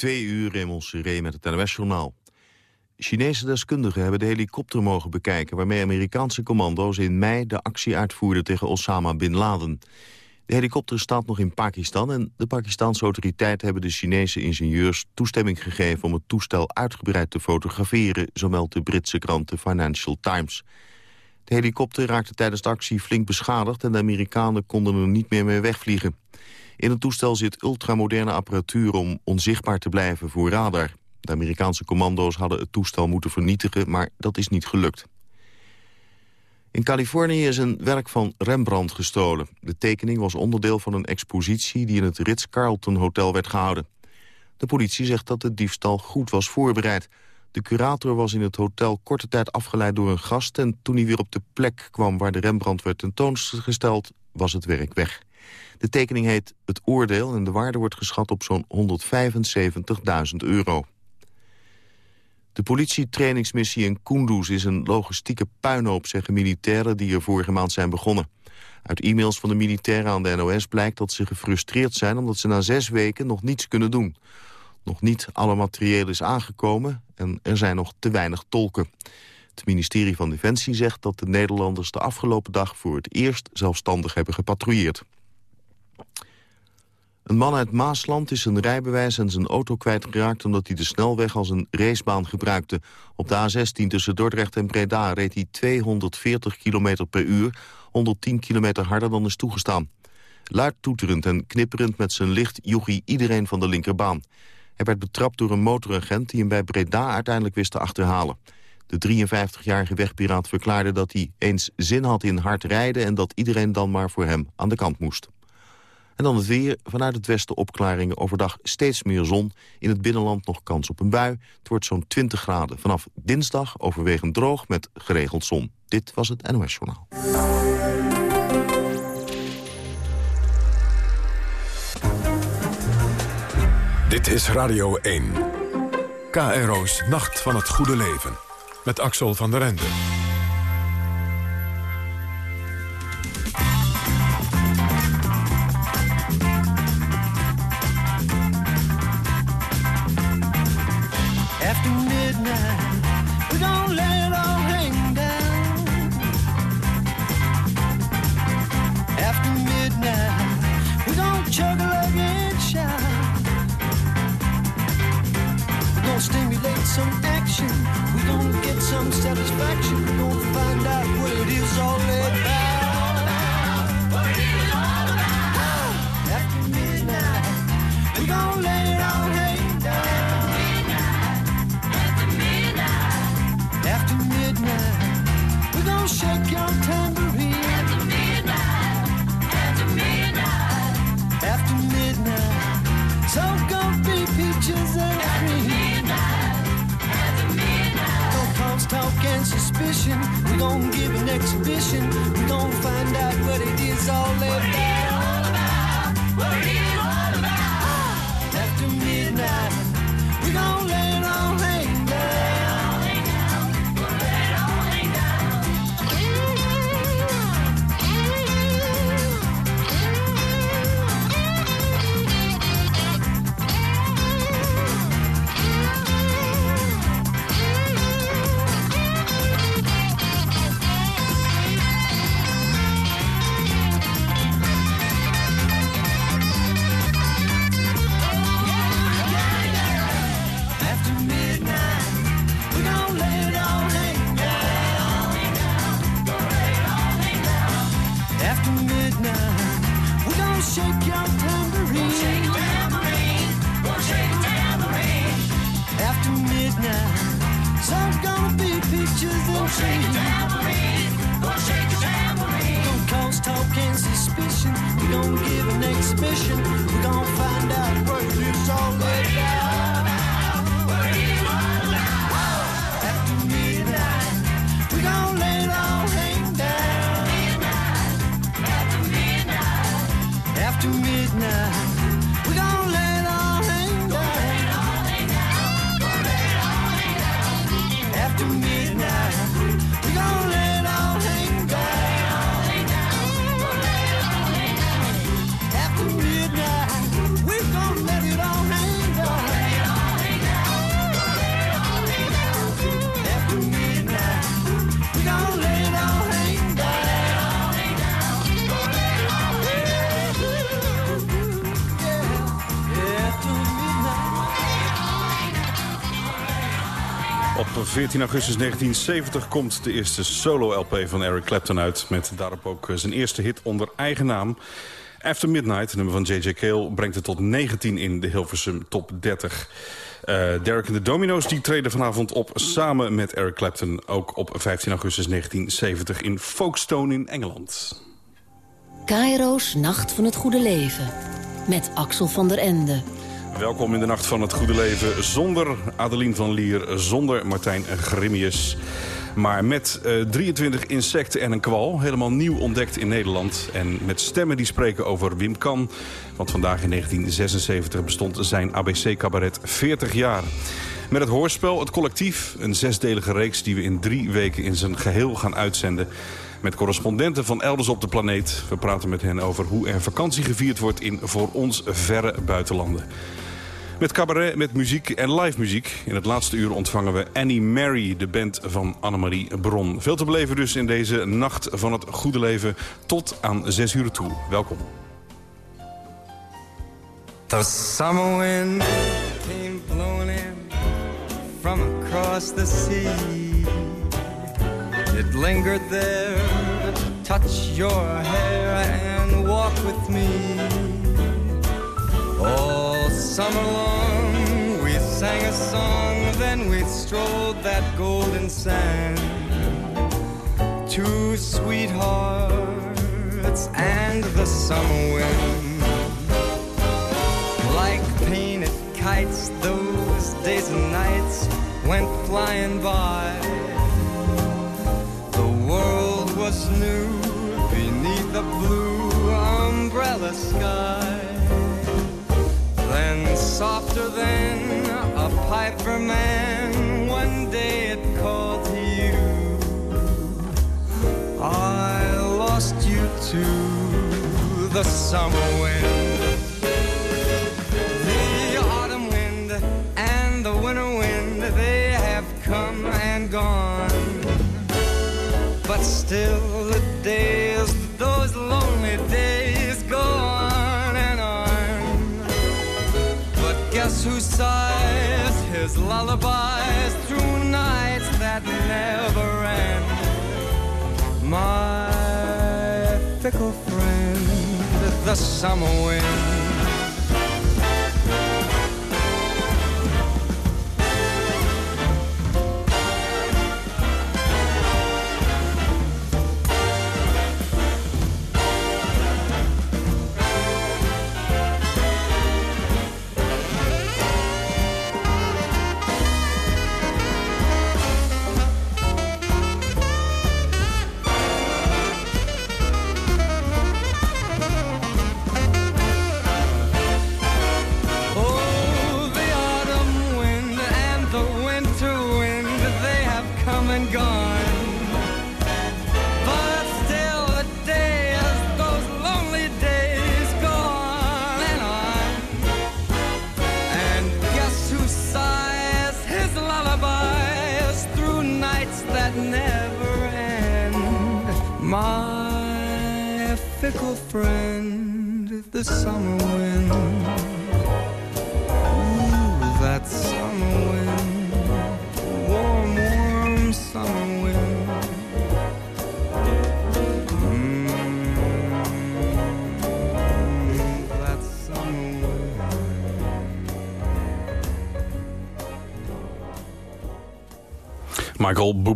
Twee uur in Seré met het NOS-journaal. Chinese deskundigen hebben de helikopter mogen bekijken... waarmee Amerikaanse commando's in mei de actie uitvoerden tegen Osama Bin Laden. De helikopter staat nog in Pakistan... en de Pakistanse autoriteiten hebben de Chinese ingenieurs toestemming gegeven... om het toestel uitgebreid te fotograferen, zo meldt de Britse krant The Financial Times. De helikopter raakte tijdens de actie flink beschadigd... en de Amerikanen konden er niet meer mee wegvliegen. In het toestel zit ultramoderne apparatuur om onzichtbaar te blijven voor radar. De Amerikaanse commando's hadden het toestel moeten vernietigen, maar dat is niet gelukt. In Californië is een werk van Rembrandt gestolen. De tekening was onderdeel van een expositie die in het Ritz-Carlton Hotel werd gehouden. De politie zegt dat de diefstal goed was voorbereid. De curator was in het hotel korte tijd afgeleid door een gast... en toen hij weer op de plek kwam waar de Rembrandt werd tentoongesteld... was het werk weg. De tekening heet Het Oordeel en de waarde wordt geschat op zo'n 175.000 euro. De politietrainingsmissie in Kunduz is een logistieke puinhoop, zeggen militairen die er vorige maand zijn begonnen. Uit e-mails van de militairen aan de NOS blijkt dat ze gefrustreerd zijn omdat ze na zes weken nog niets kunnen doen. Nog niet alle materieel is aangekomen en er zijn nog te weinig tolken. Het ministerie van Defensie zegt dat de Nederlanders de afgelopen dag voor het eerst zelfstandig hebben gepatrouilleerd. Een man uit Maasland is zijn rijbewijs en zijn auto kwijtgeraakt... omdat hij de snelweg als een racebaan gebruikte. Op de A16 tussen Dordrecht en Breda reed hij 240 km per uur... 110 km harder dan is toegestaan. Luid toeterend en knipperend met zijn licht joeg hij iedereen van de linkerbaan. Hij werd betrapt door een motoragent die hem bij Breda uiteindelijk wist te achterhalen. De 53-jarige wegpiraat verklaarde dat hij eens zin had in hard rijden... en dat iedereen dan maar voor hem aan de kant moest. En dan het weer. Vanuit het westen opklaringen overdag steeds meer zon. In het binnenland nog kans op een bui. Het wordt zo'n 20 graden. Vanaf dinsdag overwegend droog met geregeld zon. Dit was het NOS Journaal. Dit is Radio 1. KRO's Nacht van het Goede Leven. Met Axel van der Ende. don't stimulate some action, we don't get some satisfaction, we don't find out what it is all about. suspicion. We gon' give an exhibition. We gon' find out what it is all about. 14 augustus 1970 komt de eerste solo-LP van Eric Clapton uit... met daarop ook eh, zijn eerste hit onder eigen naam. After Midnight, nummer van J.J. Cale, brengt het tot 19 in de Hilversum Top 30. Uh, eh, Derek en de Domino's die treden vanavond op samen met Eric Clapton... ook op 15 augustus 1970 in Folkestone in Engeland. Cairo's Nacht van het Goede Leven met Axel van der Ende. Welkom in de Nacht van het Goede Leven zonder Adeline van Lier, zonder Martijn Grimmius. Maar met uh, eh, 23 insecten en een kwal, helemaal nieuw ontdekt in Nederland. En met stemmen die spreken over Wim Kan. Want vandaag in 1976 bestond zijn ABC-cabaret 40 jaar. Met het hoorspel Het Collectief, een zesdelige reeks die we in drie weken in zijn geheel gaan uitzenden met correspondenten van elders op de planeet. We praten met hen over hoe er vakantie gevierd wordt in voor ons verre buitenlanden. Met cabaret, met muziek en live muziek. In het laatste uur ontvangen we Annie Mary, de band van Annemarie Bron. Veel te beleven dus in deze nacht van het goede leven tot aan 6 uur toe. Welkom. The summer wind came blowing in from across the sea. It lingered there to touch your hair and walk with me. All summer long we sang a song, then we strolled that golden sand. Two sweethearts and the summer wind. Like painted kites, those days and nights went flying by. The world was new beneath the blue umbrella sky. Then, softer than a piper man, one day it called to you. I lost you to the summer wind. The autumn wind and the winter wind, they have come and gone. But still, Guess who sighs his lullabies through nights that never end? My fickle friend, the summer wind.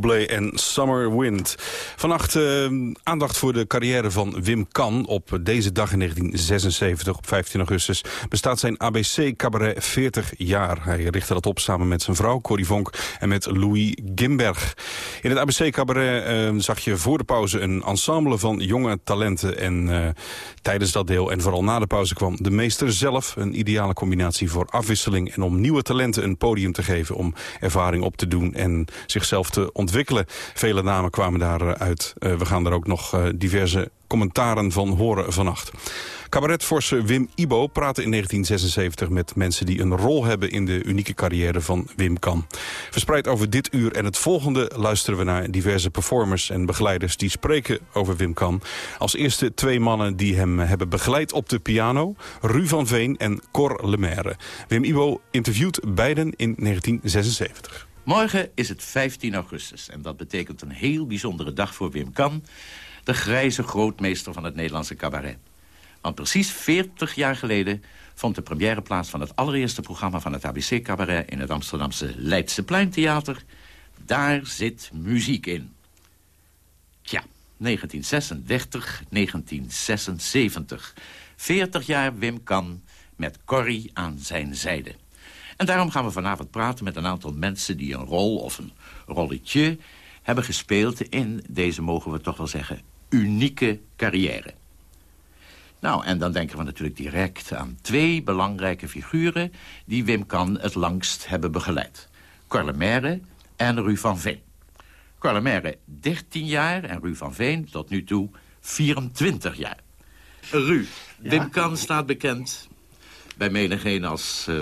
Bublé en Summer Wind. Vannacht uh, aandacht voor de carrière van Wim Kan. Op deze dag in 1976, op 15 augustus, bestaat zijn ABC-cabaret 40 jaar. Hij richtte dat op samen met zijn vrouw Corrie Vonk en met Louis Gimberg. In het ABC-cabaret uh, zag je voor de pauze een ensemble van jonge talenten. En uh, tijdens dat deel en vooral na de pauze kwam de meester zelf. Een ideale combinatie voor afwisseling en om nieuwe talenten een podium te geven... om ervaring op te doen en zichzelf te ontwikkelen. Vele namen kwamen daaruit uh, we gaan er ook nog uh, diverse commentaren van horen vannacht. Cabaretforse Wim Ibo praatte in 1976 met mensen die een rol hebben in de unieke carrière van Wim Kan. Verspreid over dit uur en het volgende luisteren we naar diverse performers en begeleiders die spreken over Wim Kan. Als eerste twee mannen die hem hebben begeleid op de piano, Ru van Veen en Cor Lemaire. Wim Ibo interviewt beiden in 1976. Morgen is het 15 augustus en dat betekent een heel bijzondere dag voor Wim Kan... de grijze grootmeester van het Nederlandse cabaret. Want precies 40 jaar geleden vond de première plaats van het allereerste programma van het ABC Cabaret... in het Amsterdamse Leidse Pleintheater. Daar zit muziek in. Tja, 1936, 1976. 40 jaar Wim Kan met Corrie aan zijn zijde. En daarom gaan we vanavond praten met een aantal mensen... die een rol of een rolletje hebben gespeeld... in deze, mogen we toch wel zeggen, unieke carrière. Nou, en dan denken we natuurlijk direct aan twee belangrijke figuren... die Wim Kan het langst hebben begeleid. Corlemere en Ru van Veen. Corlemere 13 jaar en Ru van Veen tot nu toe 24 jaar. Ru, Wim Kan staat bekend bij menigeen als uh,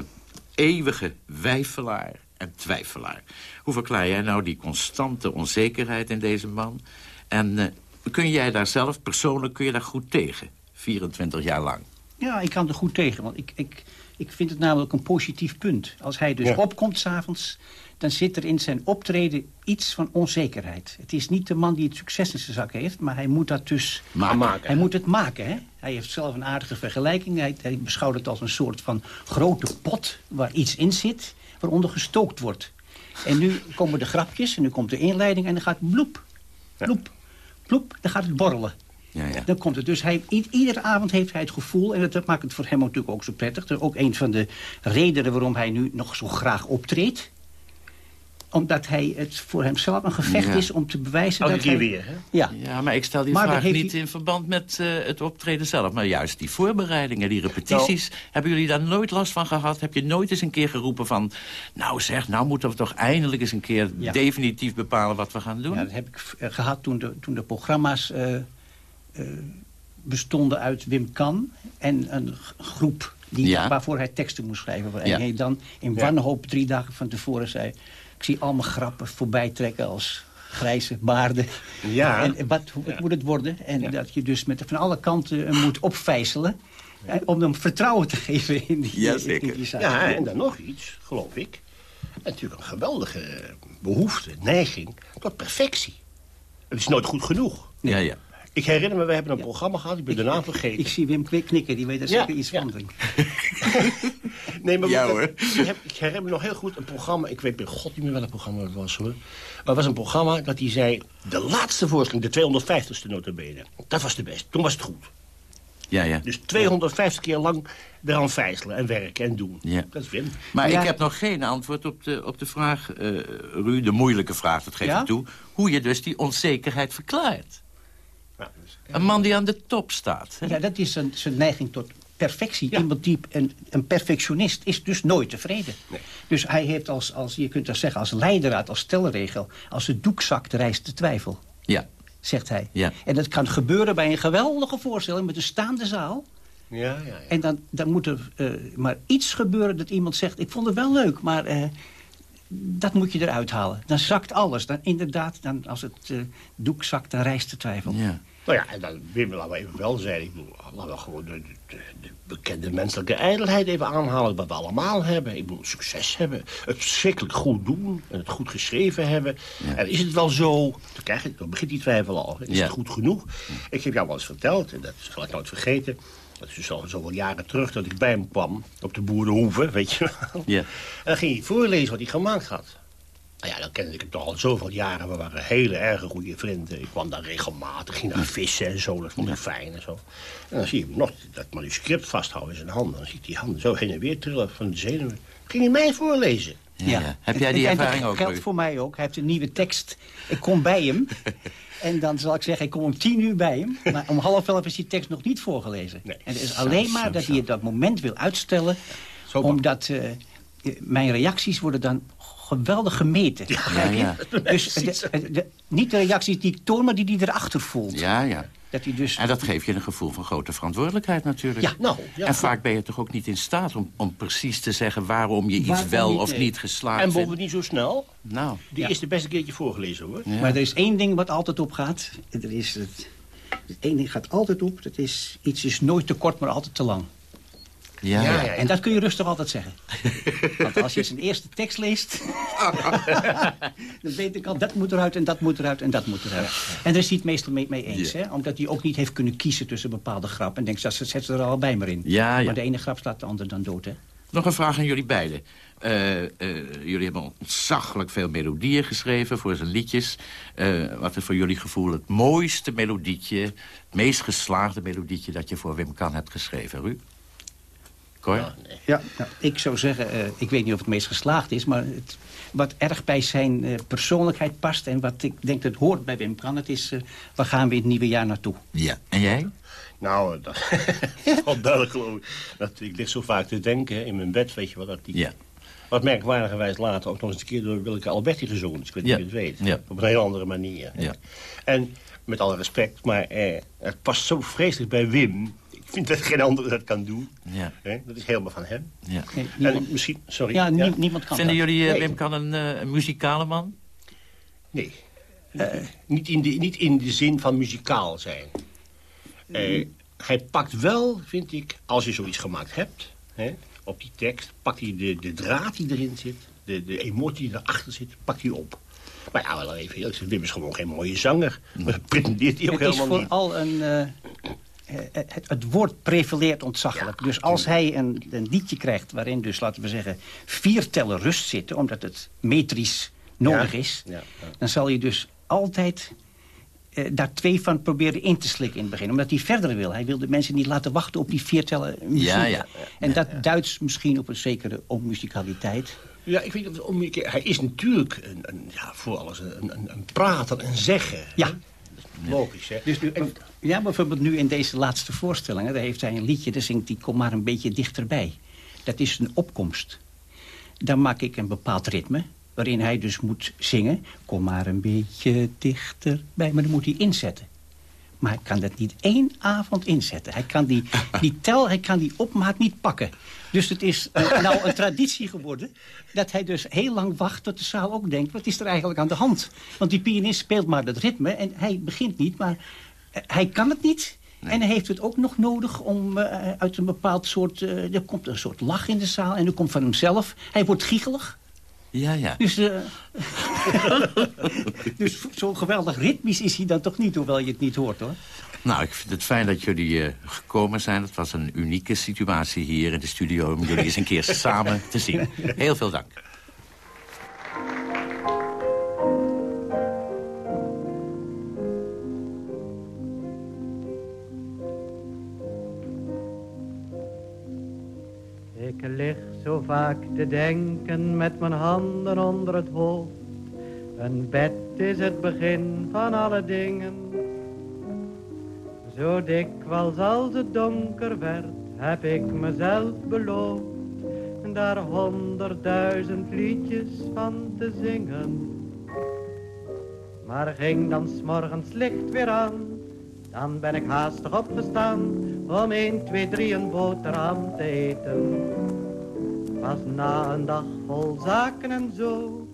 eeuwige wijfelaar en twijfelaar. Hoe verklaar jij nou die constante onzekerheid in deze man? En uh, kun jij daar zelf persoonlijk kun je daar goed tegen? 24 jaar lang. Ja, ik kan er goed tegen, want ik, ik, ik vind het namelijk een positief punt. Als hij dus ja. opkomt s'avonds, dan zit er in zijn optreden iets van onzekerheid. Het is niet de man die het succes in zijn zak heeft, maar hij moet dat dus maken. Hij moet het maken, hè? Hij heeft zelf een aardige vergelijking. Hij, hij beschouwt het als een soort van grote pot waar iets in zit, waaronder gestookt wordt. En nu komen de grapjes en nu komt de inleiding en dan gaat bloep, bloep, bloep, dan gaat het borrelen. Ja, ja. Dan komt het. Dus hij, iedere avond heeft hij het gevoel... en dat maakt het voor hem natuurlijk ook zo prettig. Dat is ook een van de redenen waarom hij nu nog zo graag optreedt. Omdat hij het voor hemzelf een gevecht Ja. is om te bewijzen Elke dat keer hij... weer, hè? Ja. Ja, maar ik stel die Maar vraag niet hij- in verband met eh, het optreden zelf... maar juist die voorbereidingen, die repetities. Hebben jullie daar nooit last van gehad? Heb je nooit eens een keer geroepen van... nou zeg, nou moeten we toch eindelijk eens een keer Ja. definitief bepalen wat we gaan doen? Ja, dat heb ik eh, gehad toen de, toen de programma's eh, bestonden uit Wim Kan... en een groep die, Ja. waarvoor hij teksten moest schrijven. En Ja. hij dan in wanhoop drie dagen van tevoren zei... ik zie allemaal grappen voorbij trekken als grijze baarden. Ja. En wat, hoe Ja. moet het worden? En Ja. dat je dus met, van alle kanten hem moet opvijzelen... eh, om hem vertrouwen te geven in die, in die zaak. Ja, en dan nog iets, geloof ik. Natuurlijk een geweldige behoefte, neiging tot perfectie. Het is nooit goed genoeg. Ja, ja. Ik herinner me, we hebben een programma gehad, ik ben de naam vergeten. Ik zie Wim Kwik knikken, die weet er Ja, zeker iets ja. van. Nee, maar Ja, we- hoor. Ik, heb, ik herinner me nog heel goed een programma. Ik weet bij god niet meer welk programma het was hoor. Maar het was een programma dat hij zei. De laatste voorstelling, de 250ste notabene. Dat was de beste. Toen was het goed. ja, ja. Dus 250 keer lang eraan vijzelen en werken en doen. Ja. Dat is Wim. Maar Ja. ik heb nog geen antwoord op de, op de vraag, eh Ru, de moeilijke vraag, dat geef Ja? ik toe. Hoe je dus die onzekerheid verklaart. Een man die aan de top staat. Ja, dat is zijn, zijn neiging tot perfectie. Iemand die een, een perfectionist is dus nooit tevreden. Dus hij heeft als, als, je kunt dat zeggen, als leidraad, als stelregel... als de doek zakt, rijst de twijfel, Ja, zegt hij. Ja. En dat kan gebeuren bij een geweldige voorstelling met een staande zaal. Ja, ja, ja. En dan, dan moet er eh, maar iets gebeuren dat iemand zegt... ik vond het wel leuk, maar eh, dat moet je eruit halen. Dan zakt alles. Dan inderdaad, dan, als het eh, doek zakt, dan rijst de twijfel. ja. Nou ja, en dan laten we even wel zijn. Ik bedoel, laten we gewoon de, de, de bekende menselijke ijdelheid even aanhalen. Wat we allemaal hebben. Ik bedoel, succes hebben. Het verschrikkelijk goed doen. En het goed geschreven hebben. En is het wel zo? Dan, krijg je, dan begint die twijfel al. Is Ja. het goed genoeg? Ik heb jou wel eens verteld. En dat zal ik nooit vergeten. Dat is dus al zoveel jaren terug dat ik bij hem kwam. Op de boerenhoeve, weet je wel. Ja. En dan ging hij voorlezen wat hij gemaakt had. Nou ja, dan kende ik hem toch al zoveel jaren. We waren hele erge goede vrienden. Ik kwam daar regelmatig, ging naar vissen en zo. Dat vond ik fijn en zo. En dan zie je hem nog dat manuscript vasthouden in zijn handen. Dan zie ik die handen zo heen en weer trillen van de zenuwen. Ging hij mij voorlezen. Ja, ja. Heb jij die ervaring dat ook, geldt Ru? voor mij ook. Hij heeft een nieuwe tekst. Ik kom bij hem. en dan zal ik zeggen, ik kom om tien uur bij hem. Maar om half elf is die tekst nog niet voorgelezen. Nee. En het is alleen maar dat hij het dat moment wil uitstellen. Zo bang. omdat eh, mijn reacties worden dan geweldig gemeten. Je? ja. Dus de- de- niet de reacties die ik toon, maar die hij erachter voelt. Ja, ja. Dat hij dus... En dat geeft je een gevoel van grote verantwoordelijkheid natuurlijk. Ja, Nou, ja. en vaak ben je toch ook niet in staat om, om precies te zeggen... waarom je iets Waarom wel niet, of nee. niet geslaagd En vindt. bovendien zo snel. Nou, Die Ja. is de beste keertje voorgelezen hoor. Ja. Maar er is één ding wat altijd opgaat. Er is het, het één ding gaat altijd op. Dat is, iets is nooit te kort, maar altijd te lang. Ja, Ja. En dat kun je rustig altijd zeggen. Want als je zijn eerste tekst leest... dan weet ik al, dat moet eruit en dat moet eruit en dat moet eruit. En daar is hij het meestal mee, mee eens. Ja. Hè? Omdat hij ook niet heeft kunnen kiezen tussen bepaalde grappen. En denkt, dat zet ze er al bij maar in. Ja, ja. Maar de ene grap slaat de ander dan dood, hè? Nog een vraag aan jullie beiden. Eh, eh, jullie hebben ontzaglijk veel melodieën geschreven voor zijn liedjes. Eh, wat is voor jullie gevoel het mooiste melodietje... het meest geslaagde melodietje dat je voor Wim Kan hebt geschreven, Ru? Cor? Ja, nee. Ja, nou, ik zou zeggen, eh, ik weet niet of het meest geslaagd is... maar het, wat erg bij zijn eh, persoonlijkheid past... en wat ik denk dat hoort bij Wim Kan... het is, eh, waar gaan we in het nieuwe jaar naartoe? Ja. En jij? Nou, dat is wel duidelijk geloof ik. Dat, ik lig zo vaak te denken in mijn bed, weet je wel. Dat die, Ja. Wat merkwaardigerwijs later ook nog eens een keer door Willeke Alberti gezongen. Dus ik weet niet Ja. of je het weet. Ja. Op een heel andere manier. Ja. En met alle respect, maar eh, het past zo vreselijk bij Wim. Ik vind dat geen andere dat kan doen. Ja. Hè? Dat is helemaal van hem. ja. Nee, niemand, En misschien, sorry. ja, nie- niemand kan Vinden dat. jullie eh, Nee. Wim Kan een, eh, een muzikale man? Nee. niet, in de, niet in de zin van muzikaal zijn. Eh, hij pakt wel, vind ik, als je zoiets gemaakt hebt... Hè, op die tekst, pakt hij de, de draad die erin zit... De, de emotie die erachter zit, pakt hij op. Maar ja, wel even eerlijk, Wim is gewoon geen mooie zanger. Dat pretendeert hij ook Het is helemaal niet. vooral een... eh, het, het, woord prevaleert ontzaglijk. dus als hij een, een liedje krijgt waarin dus, laten we zeggen... vier tellen rust zitten, omdat het metrisch nodig Ja. is... Ja, ja. dan zal je dus altijd eh, daar twee van proberen in te slikken in het begin. Omdat hij verder wil. Hij wil de mensen niet laten wachten op die vier tellen muziek. Ja, ja. En dat duidt misschien op een zekere onmusicaliteit. Ja, ik weet omgekeerd. Hij is natuurlijk een, een, ja, voor alles een, een, een prater, een zeggen. Ja. hè. Logisch, hè? Dus nu, En- ja, bijvoorbeeld nu in deze laatste voorstellingen... daar heeft hij een liedje, daar zingt hij Kom maar een beetje dichterbij. Dat is een opkomst. Dan maak ik een bepaald ritme... waarin hij dus moet zingen... Kom maar een beetje dichterbij, maar dan moet hij inzetten. Maar hij kan dat niet één avond inzetten. Hij kan die, die tel, hij kan die opmaat niet pakken. Dus het is eh, nou een traditie geworden... dat hij dus heel lang wacht tot de zaal ook denkt... wat is er eigenlijk aan de hand? Want die pianist speelt maar dat ritme en hij begint niet... maar eh, hij kan het niet... En hij heeft het ook nog nodig om eh, uit een bepaald soort... er komt een soort lach in de zaal en er komt van hemzelf. Hij wordt giechelig. Ja, ja. Dus, eh, dus zo geweldig ritmisch is hij dan toch niet... hoewel je het niet hoort, hoor. Nou, ik vind het fijn dat jullie eh, gekomen zijn. Het was een unieke situatie hier in de studio... om jullie eens een keer samen te zien. Heel veel dank. Ik lig zo vaak te denken met mijn handen onder het hoofd. Een bed is het begin van alle dingen. Zo dikwijls als het donker werd, heb ik mezelf beloofd. Daar honderdduizend liedjes van te zingen. Maar ging dan s'morgens licht weer aan, dan ben ik haastig opgestaan om 1, 2, 3 een boterham te eten. Pas na een dag vol zaken en zo,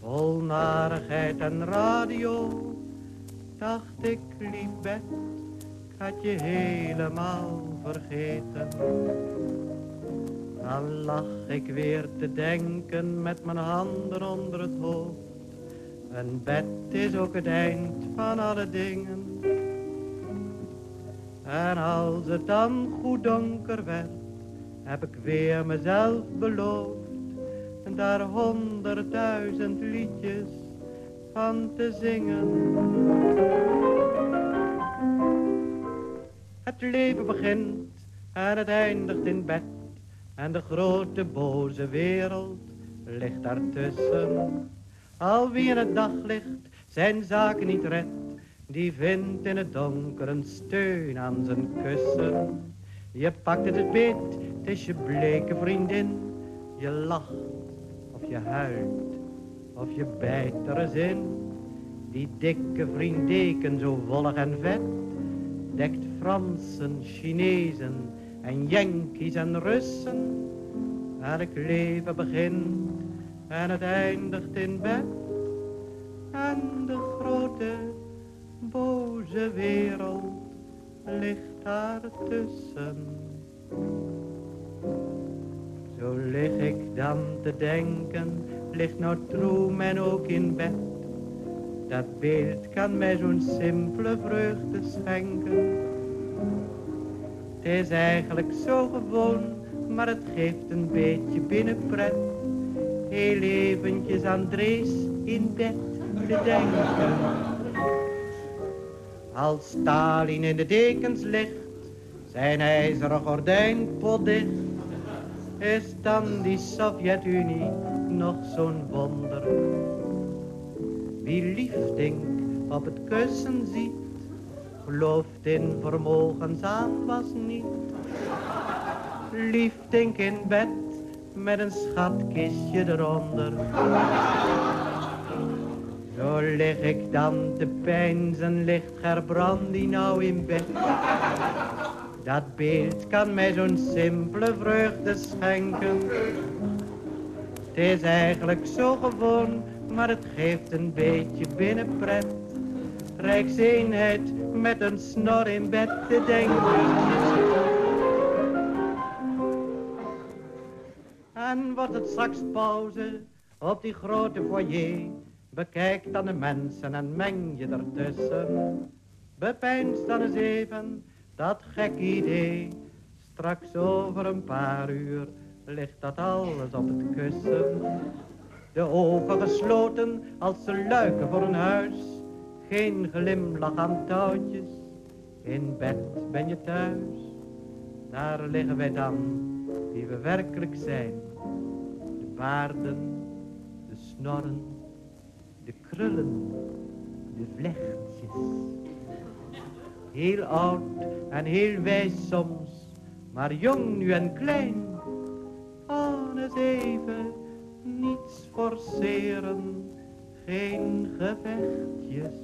vol narigheid en radio, dacht ik, lief bed, ik had je helemaal vergeten. Dan lag ik weer te denken met mijn handen onder het hoofd. Een bed is ook het eind van alle dingen. En als het dan goed donker werd, heb ik weer mezelf beloofd. Daar honderdduizend liedjes van te zingen. Het leven begint en het eindigt in bed. En de grote boze wereld ligt daartussen. Al wie in het daglicht zijn zaken niet redt, die vindt in het donker een steun aan zijn kussen. Je pakt het het beet, het is je bleke vriendin. Je lacht of je huilt of je bijt er eens in. Die dikke vriendeken zo wollig en vet, dekt Fransen, Chinezen en Yankees en Russen. Elk leven begint en het eindigt in bed. En de grote boze wereld ligt daar tussen. ik dan te denken, ligt nou troem en ook in bed. Dat beeld kan mij zo'n simpele vreugde schenken. Het is eigenlijk zo gewoon, maar het geeft een beetje binnenpret. Heel eventjes aan Drees in bed te denken. Als Stalin in de dekens ligt, zijn ijzeren gordijn potdicht, is dan die Sovjet-Unie nog zo'n wonder. Wie liefdink op het kussen ziet, gelooft in vermogens aan was niet. Liefdink in bed met een schatkistje eronder. Zo lig ik dan te pijnzen, ligt Gerbrandi nou in bed. Dat beeld kan mij zo'n simpele vreugde schenken. Het is eigenlijk zo gewoon, maar het geeft een beetje binnenpret. Rijkseenheid met een snor in bed te denken. En wordt het straks pauze op die grote foyer. Bekijk dan de mensen en meng je ertussen. Bepeins dan eens even dat gek idee. Straks over een paar uur ligt dat alles op het kussen. De ogen gesloten als ze luiken voor een huis. Geen glimlach aan touwtjes, in bed ben je thuis. Daar liggen wij dan, wie we werkelijk zijn. De baarden, de snorren, de vlechtjes. Heel oud en heel wijs soms, maar jong nu en klein. Eens even, niets forceren, geen gevechtjes.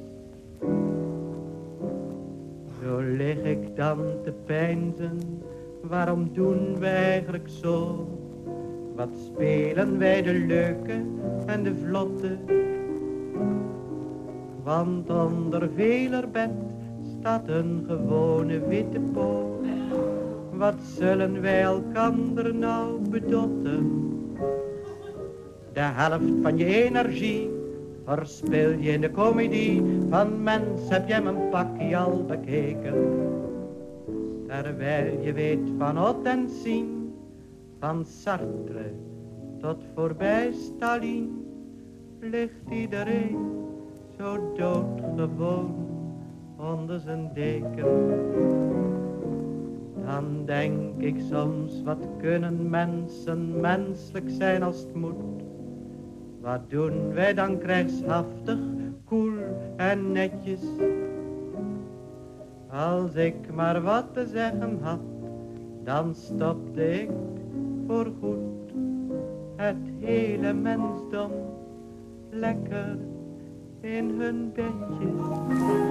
Zo lig ik dan te peinzen, waarom doen wij eigenlijk zo? Wat spelen wij de leuke en de vlotte? Want onder veler bed staat een gewone witte poot. Wat zullen wij elkander nou bedotten? De helft van je energie verspil je in de komedie. Van mens heb jij mijn pakje al bekeken. Terwijl je weet van Ot en Sien, van Sartre tot voorbij Stalin, ligt iedereen zo doodgewoon onder zijn deken. Dan denk ik soms, wat kunnen mensen menselijk zijn als het moet. Wat doen wij dan krijgshaftig, koel en netjes. Als ik maar wat te zeggen had, dan stopte ik voorgoed het hele mensdom lekker in hun bedjes.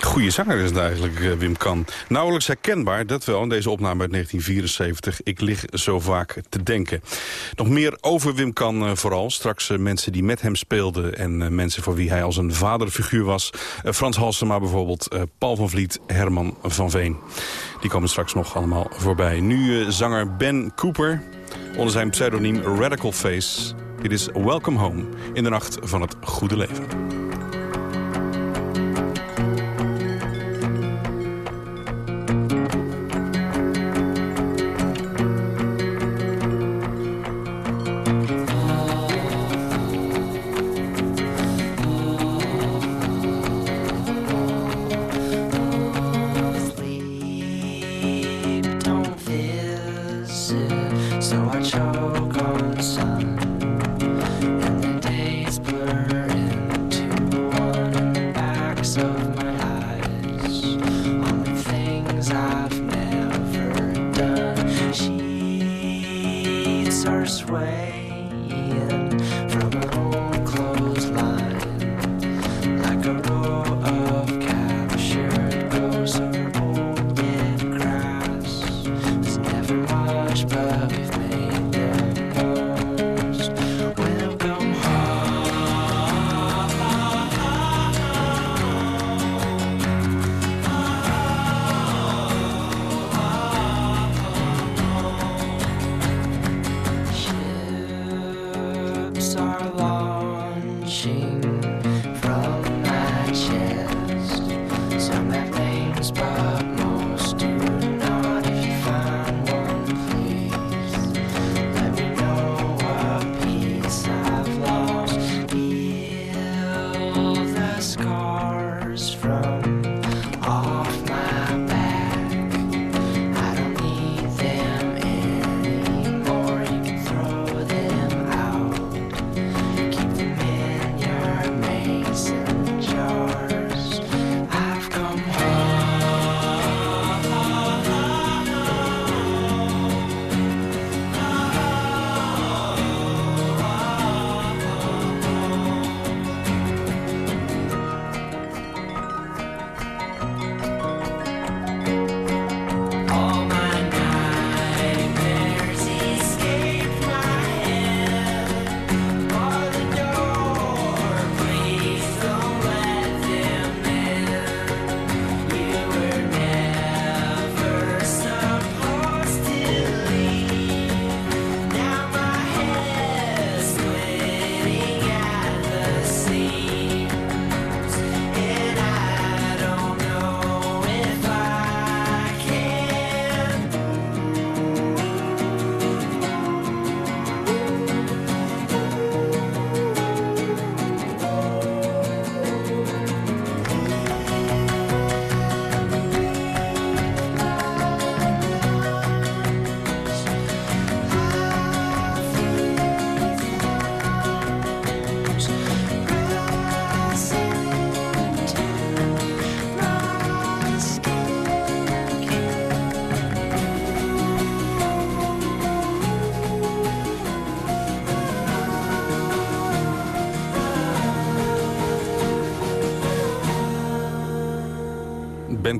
Goeie zanger is het eigenlijk, eh, Wim Kan. Nauwelijks herkenbaar, dat wel, in deze opname uit 1974. Ik lig zo vaak te denken. Nog meer over Wim Kan eh, vooral. Straks eh, mensen die met hem speelden... en mensen voor wie hij als een vaderfiguur was. Frans Halsema bijvoorbeeld, Paul van Vliet, Herman van Veen. Die komen straks nog allemaal voorbij. Nu zanger Ben Cooper, onder zijn pseudoniem Radical Face... Dit is Welcome Home in de nacht van het goede leven.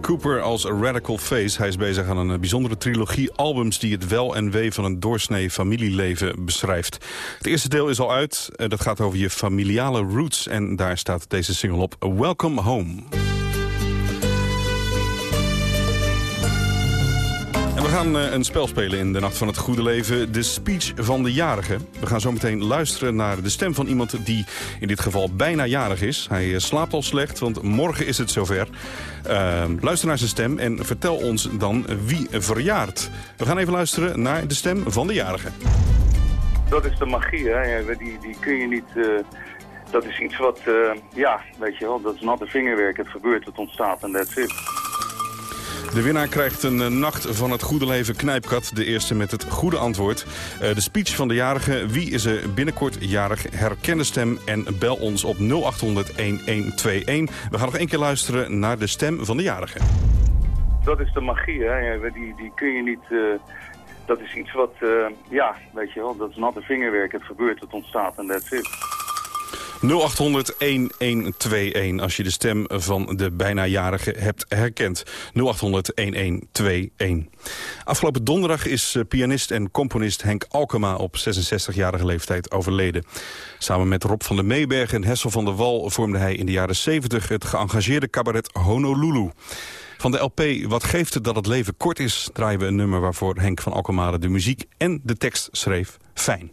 Cooper als Radical Face. Hij is bezig aan een eh, bijzondere trilogie albums... die het wel en wee van een doorsnee familieleven beschrijft. Het eerste deel is al uit. Eh, dat gaat over je familiale roots. En daar staat deze single op. Welcome Home. En we gaan eh, een spel spelen in de Nacht van het Goede Leven. De speech van de jarige. We gaan zo meteen luisteren naar de stem van iemand die in dit geval bijna jarig is. Hij eh, slaapt al slecht, want morgen is het zover. Uh, luister naar zijn stem en vertel ons dan wie verjaart. We gaan even luisteren naar de stem van de jarige. Dat is de magie, hè. Die, die kun je niet... eh, dat is iets wat, eh, ja, weet je wel, dat is natte vingerwerk. Het gebeurt, het ontstaat en that's it. De winnaar krijgt een eh, nacht van het goede leven knijpkat. De eerste met het goede antwoord. Eh, de speech van de jarige. Wie is er binnenkort jarig? Herken de stem en bel ons op 0800-1121. We gaan nog één keer luisteren naar de stem van de jarige. Dat is de magie, hè. Die, die kun je niet... eh, dat is iets wat, ja, weet je wel, dat is natte vingerwerk. Het gebeurt, het ontstaat en that's it. 0800-1121 als je de stem van de bijna jarige hebt herkend. 0800-1121. Afgelopen donderdag is eh, pianist en componist Henk Alkema op 66-jarige leeftijd overleden. Samen met Rob van der Meeberg en Hessel van der Wal vormde hij in de jaren 70 het geëngageerde cabaret Honolulu. Van de LP Wat geeft het dat het leven kort is... draaien we een nummer waarvoor Henk van Alkemade de muziek en de tekst schreef. Fijn,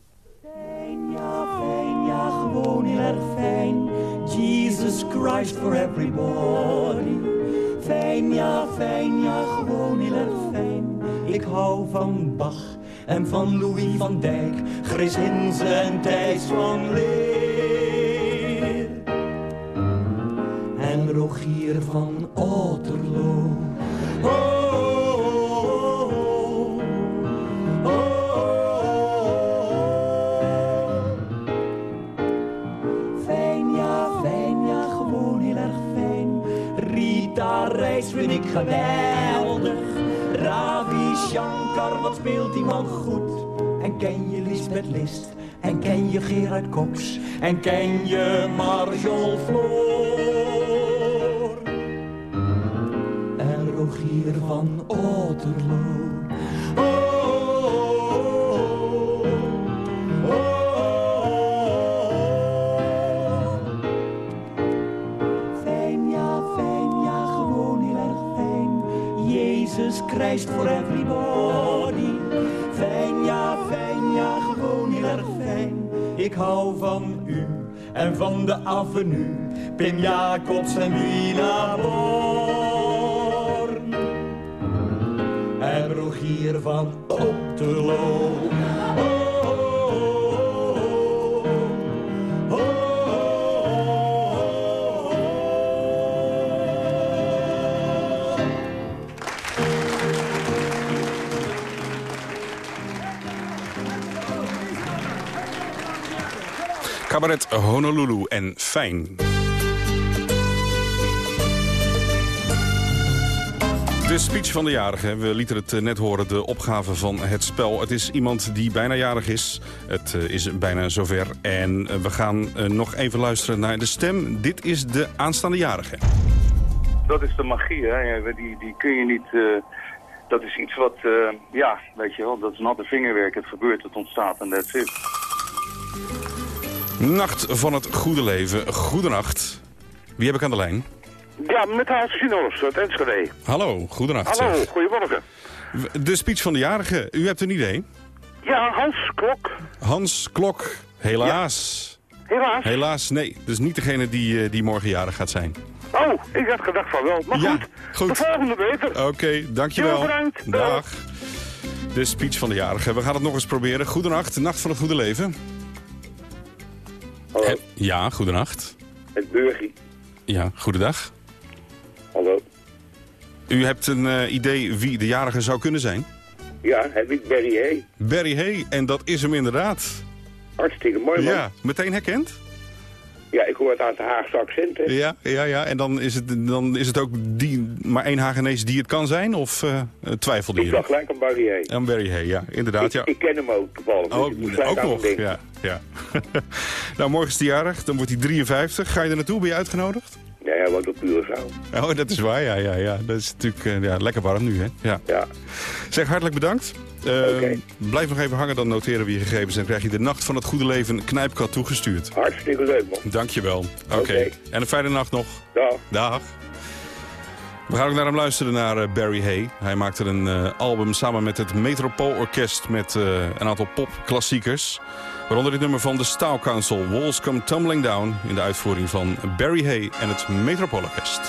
Jesus Christ for everybody. Fijn, ja, fijn, ja, gewoon heel erg fijn. Ik hou van Bach en van Louis van Dijk. Chris Hinze en Thijs van Leer. En Rogier van Otterlo. Oh, ik geweldig. Ravi Shankar, wat speelt die man goed? En ken je Lisbeth List? En ken je Gerard Cox? En ken je Marshall Floor? En Rogier van Otterlo. Oh, For everybody. Fijn, ja, fijn, ja, gewoon heel erg fijn. Ik hou van u en van de avenue. Pim Jacobs en Wina Born. En Rogier van Otterlo. Cabaret Honolulu en Fijn. De speech van de jarige. We lieten het eh, net horen, de opgave van het spel. Het is iemand die bijna jarig is. Het eh, is bijna zover. En eh, we gaan nog even luisteren naar de stem. Dit is de aanstaande jarige. Dat is de magie, hè. Die, die kun je niet... dat is iets wat, ja, weet je wel, dat is natte vingerwerk. Het gebeurt, het ontstaat en that's it. Nacht van het goede leven. Goedenacht. Wie heb ik aan de lijn? Ja, met Hans Sinos uit Enschede. Hallo, goedenacht. Hallo, zeg. goedemorgen. De speech van de jarige. U hebt een idee? Ja, Hans Klok. Hans Klok. Helaas. Helaas. Helaas, nee. Dus niet degene die, eh, die morgen jarig gaat zijn. Oh, ik had gedacht van wel. Maar Ja, goed, goed. de volgende beter. Oké, dankjewel. Jo, bedankt. Dag. De speech van de jarige. We gaan het nog eens proberen. Goedenacht, nacht van het goede leven. Hallo, ja, goedenacht. het Burgie. Ja, goedendag. Hallo. U hebt een eh, idee wie de jarige zou kunnen zijn? Ja, heb ik Barry Hay. Barry Hay, en dat is hem inderdaad. Hartstikke mooi man. Ja, meteen herkend? Ja, ik hoor het aan het Haagse accent. hè. Ja, ja, ja. En dan is het, dan is het ook die, maar één Hagenees die het kan zijn? Of eh, twijfelde Ik je? dacht gelijk aan Barry Hay. Barry Hay, ja, inderdaad. Ja. Ik, ik ken hem ook toevallig. dus Ook, ik nog, ja. ja. nou, morgen is hij jarig, dan wordt hij 53. Ga je er naartoe? Ben je uitgenodigd? Ja, ja, hij woont op Curaçao. Oh, dat is waar, ja. ja, ja. Dat is natuurlijk eh, ja, lekker warm nu, hè? Ja. Ja. Zeg, hartelijk bedankt. Eh, Blijf nog even hangen, dan noteren we je gegevens... en krijg je de Nacht van het Goede Leven knijpkat toegestuurd. Hartstikke leuk, man. Dankjewel. Oké. Oké. En een fijne nacht nog. Dag. Dag. We gaan ook naar hem luisteren, naar eh, Barry Hay. Hij maakte een eh, album samen met het Metropoolorkest... met eh, een aantal popklassiekers. Waaronder dit nummer van de Style Council, Walls Come Tumbling Down... in de uitvoering van Barry Hay en het Metropoolorkest.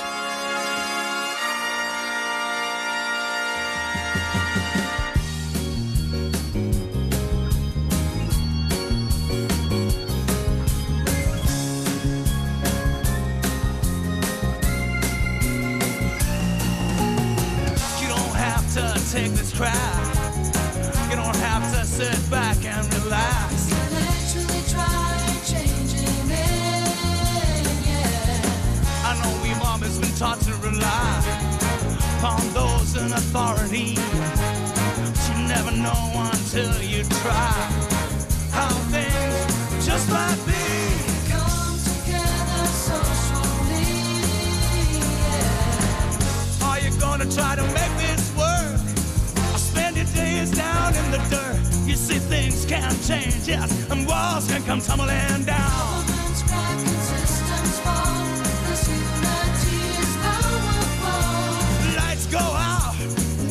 Can change, yes, and walls can come tumbling down. Governments crack and systems fall. 'cause unity is powerful. Lights go out,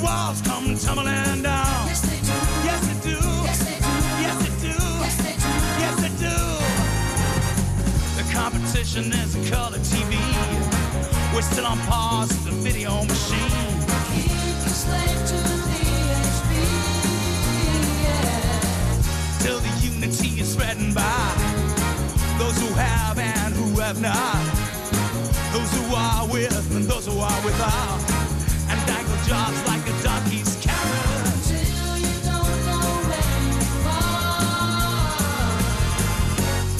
walls come tumbling down. Yes, they do. Yes, they do. Yes, they do. Yes, they do. Yes, they do. Yes, they do. The competition is a color TV. We're still on pause, the video machine. Till the unity is spreading by. Those who have and who have not. Those who are with and those who are without. And dangle jobs like a donkey's carrot. Till you don't know where you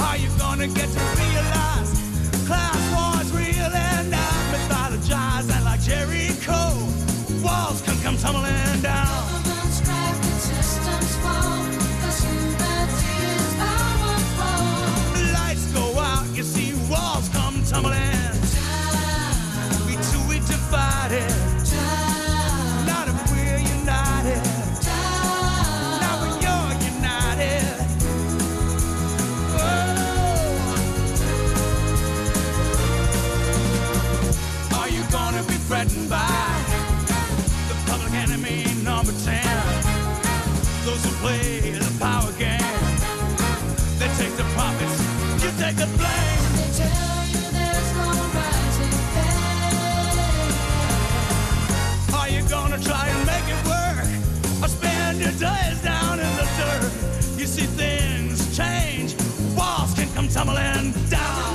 are. Are you gonna get to Are you gonna try and make it work? Or spend your days down in the dirt? You see things change, walls can come tumbling down.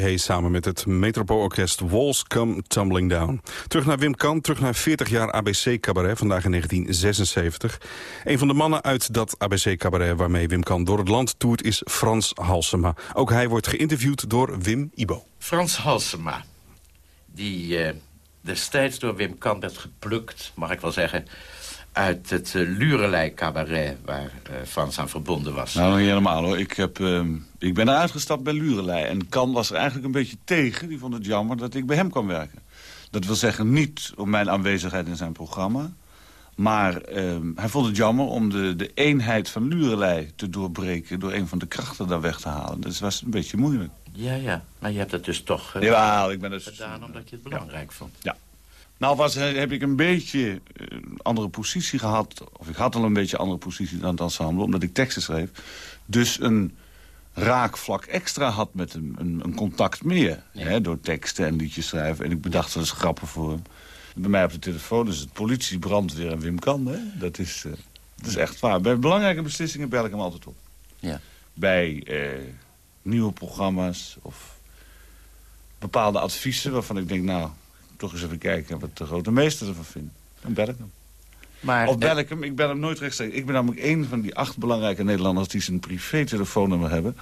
Hayes samen met het Metropoolorkest Walls Come Tumbling Down. Terug naar Wim Kan, terug naar 40 jaar ABC Cabaret, vandaag in 1976. Een van de mannen uit dat ABC Cabaret waarmee Wim Kan door het land toert is Frans Halsema. Ook hij wordt geïnterviewd door Wim Ibo. Frans Halsema, die eh, destijds door Wim Kan werd geplukt, mag ik wel zeggen... uit het uh, Lurelei cabaret waar eh, Frans aan verbonden was. Nou, niet helemaal hoor. Ik, heb, ehm, ik ben eruit gestapt bij Lurelei. En Kan was er eigenlijk een beetje tegen. Die vond het jammer dat ik bij hem kwam werken. Dat wil zeggen niet om mijn aanwezigheid in zijn programma. Maar ehm, hij vond het jammer om de, de eenheid van Lurelei te doorbreken... door een van de krachten daar weg te halen. Dat was een beetje moeilijk. Ja, ja, maar je hebt het dus toch eh, Jawel, ik ben dus... gedaan omdat je het belangrijk vond. Ja. Nou was, heb ik een beetje eh, een andere positie gehad. Of ik had al een beetje een andere positie dan het ensemble. Omdat ik teksten schreef. Dus een raakvlak extra had met hem. Een, een contact meer. Hè, door teksten en liedjes schrijven. En ik bedacht wel eens grappen voor hem. Bij mij op de telefoon is het politie, brandweer en Wim Kan. Hè? Dat is... eh, Dat is echt waar. Bij belangrijke beslissingen bel ik hem altijd op. Ja. Bij eh, nieuwe programma's of bepaalde adviezen... waarvan ik denk, nou, toch eens even kijken wat de grote meester ervan vindt. Dan bel ik hem. Maar, Of bel ik hem, ik bel hem nooit rechtstreeks. Ik ben namelijk een van die acht belangrijke Nederlanders... die zijn privé-telefoonnummer hebben.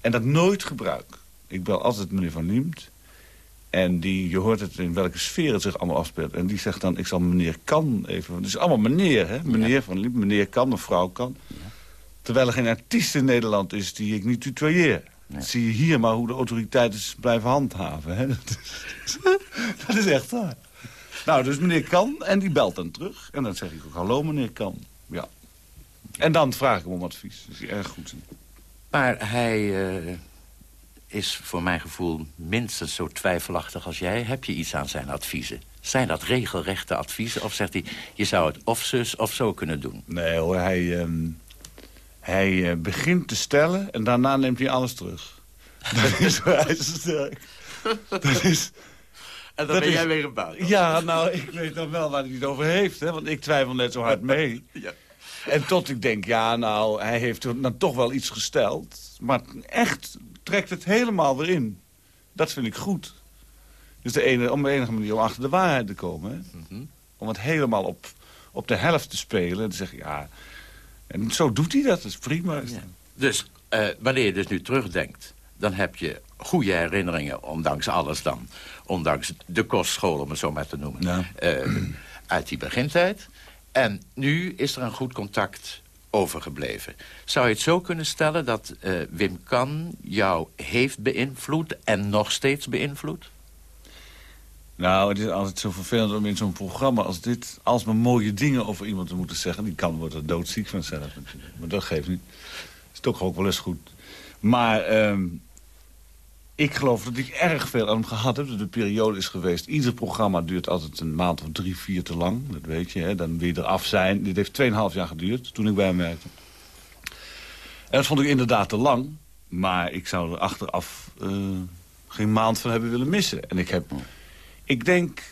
En dat nooit gebruik. Ik bel altijd meneer Van Liemt. En die, je hoort het in welke sfeer het zich allemaal afspeelt. En die zegt dan, ik zal meneer Kan even... Het is allemaal meneer, hè? Meneer Van Liemt, meneer Kan, mevrouw Kan. Terwijl er geen artiest in Nederland is die ik niet tutoieer. Dat zie je hier maar hoe de autoriteiten blijven handhaven. Hè? Dat, is, dat is echt waar. Nou, dus meneer Kan, en die belt dan terug. En dan zeg ik ook, hallo meneer Kan. Ja. En dan vraag ik hem om advies. Dat is erg goed. Maar hij eh, is voor mijn gevoel minstens zo twijfelachtig als jij. Heb je iets aan zijn adviezen? Zijn dat regelrechte adviezen? Of zegt hij, je zou het of zus of zo kunnen doen? Nee hoor, hij, ehm, hij eh, begint te stellen en daarna neemt hij alles terug. Dat is waar hij zo sterk. Dat is... En dan dat ben is- jij weer een buiten. Ja, nou, ik weet dan wel waar hij het over heeft, hè. Want ik twijfel net zo hard mee. Ja. En tot ik denk, ja, nou, hij heeft dan toch wel iets gesteld. Maar echt trekt het helemaal weer in. Dat vind ik goed. Dus de ene, om de enige manier om achter de waarheid te komen. Hè? Mhm. Om het helemaal op, op de helft te spelen. En te zeggen, ja... En zo doet hij dat, dat is prima. Dus eh, wanneer je dus nu terugdenkt... dan heb je goede herinneringen, ondanks alles dan. Ondanks de kostschool, om het zo maar te noemen. eh, uit die begintijd. En nu is er een goed contact overgebleven. Zou je het zo kunnen stellen dat eh, Wim Kan jou heeft beïnvloed... en nog steeds beïnvloedt? Nou, het is altijd zo vervelend om in zo'n programma als dit... alsmaar mooie dingen over iemand te moeten zeggen. Die kan wordt er doodziek van zelf natuurlijk. Maar dat geeft niet. is toch ook wel eens goed. Maar ehm, ik geloof dat ik erg veel aan hem gehad heb. Dat de periode is geweest. Ieder programma duurt altijd een maand of drie, vier te lang. Dat weet je, hè. Dan wil je eraf zijn. Dit heeft 2,5 jaar geduurd toen ik bij hem werkte. En dat vond ik inderdaad te lang. Maar ik zou er achteraf eh, geen maand van hebben willen missen. En ik heb... Ik denk...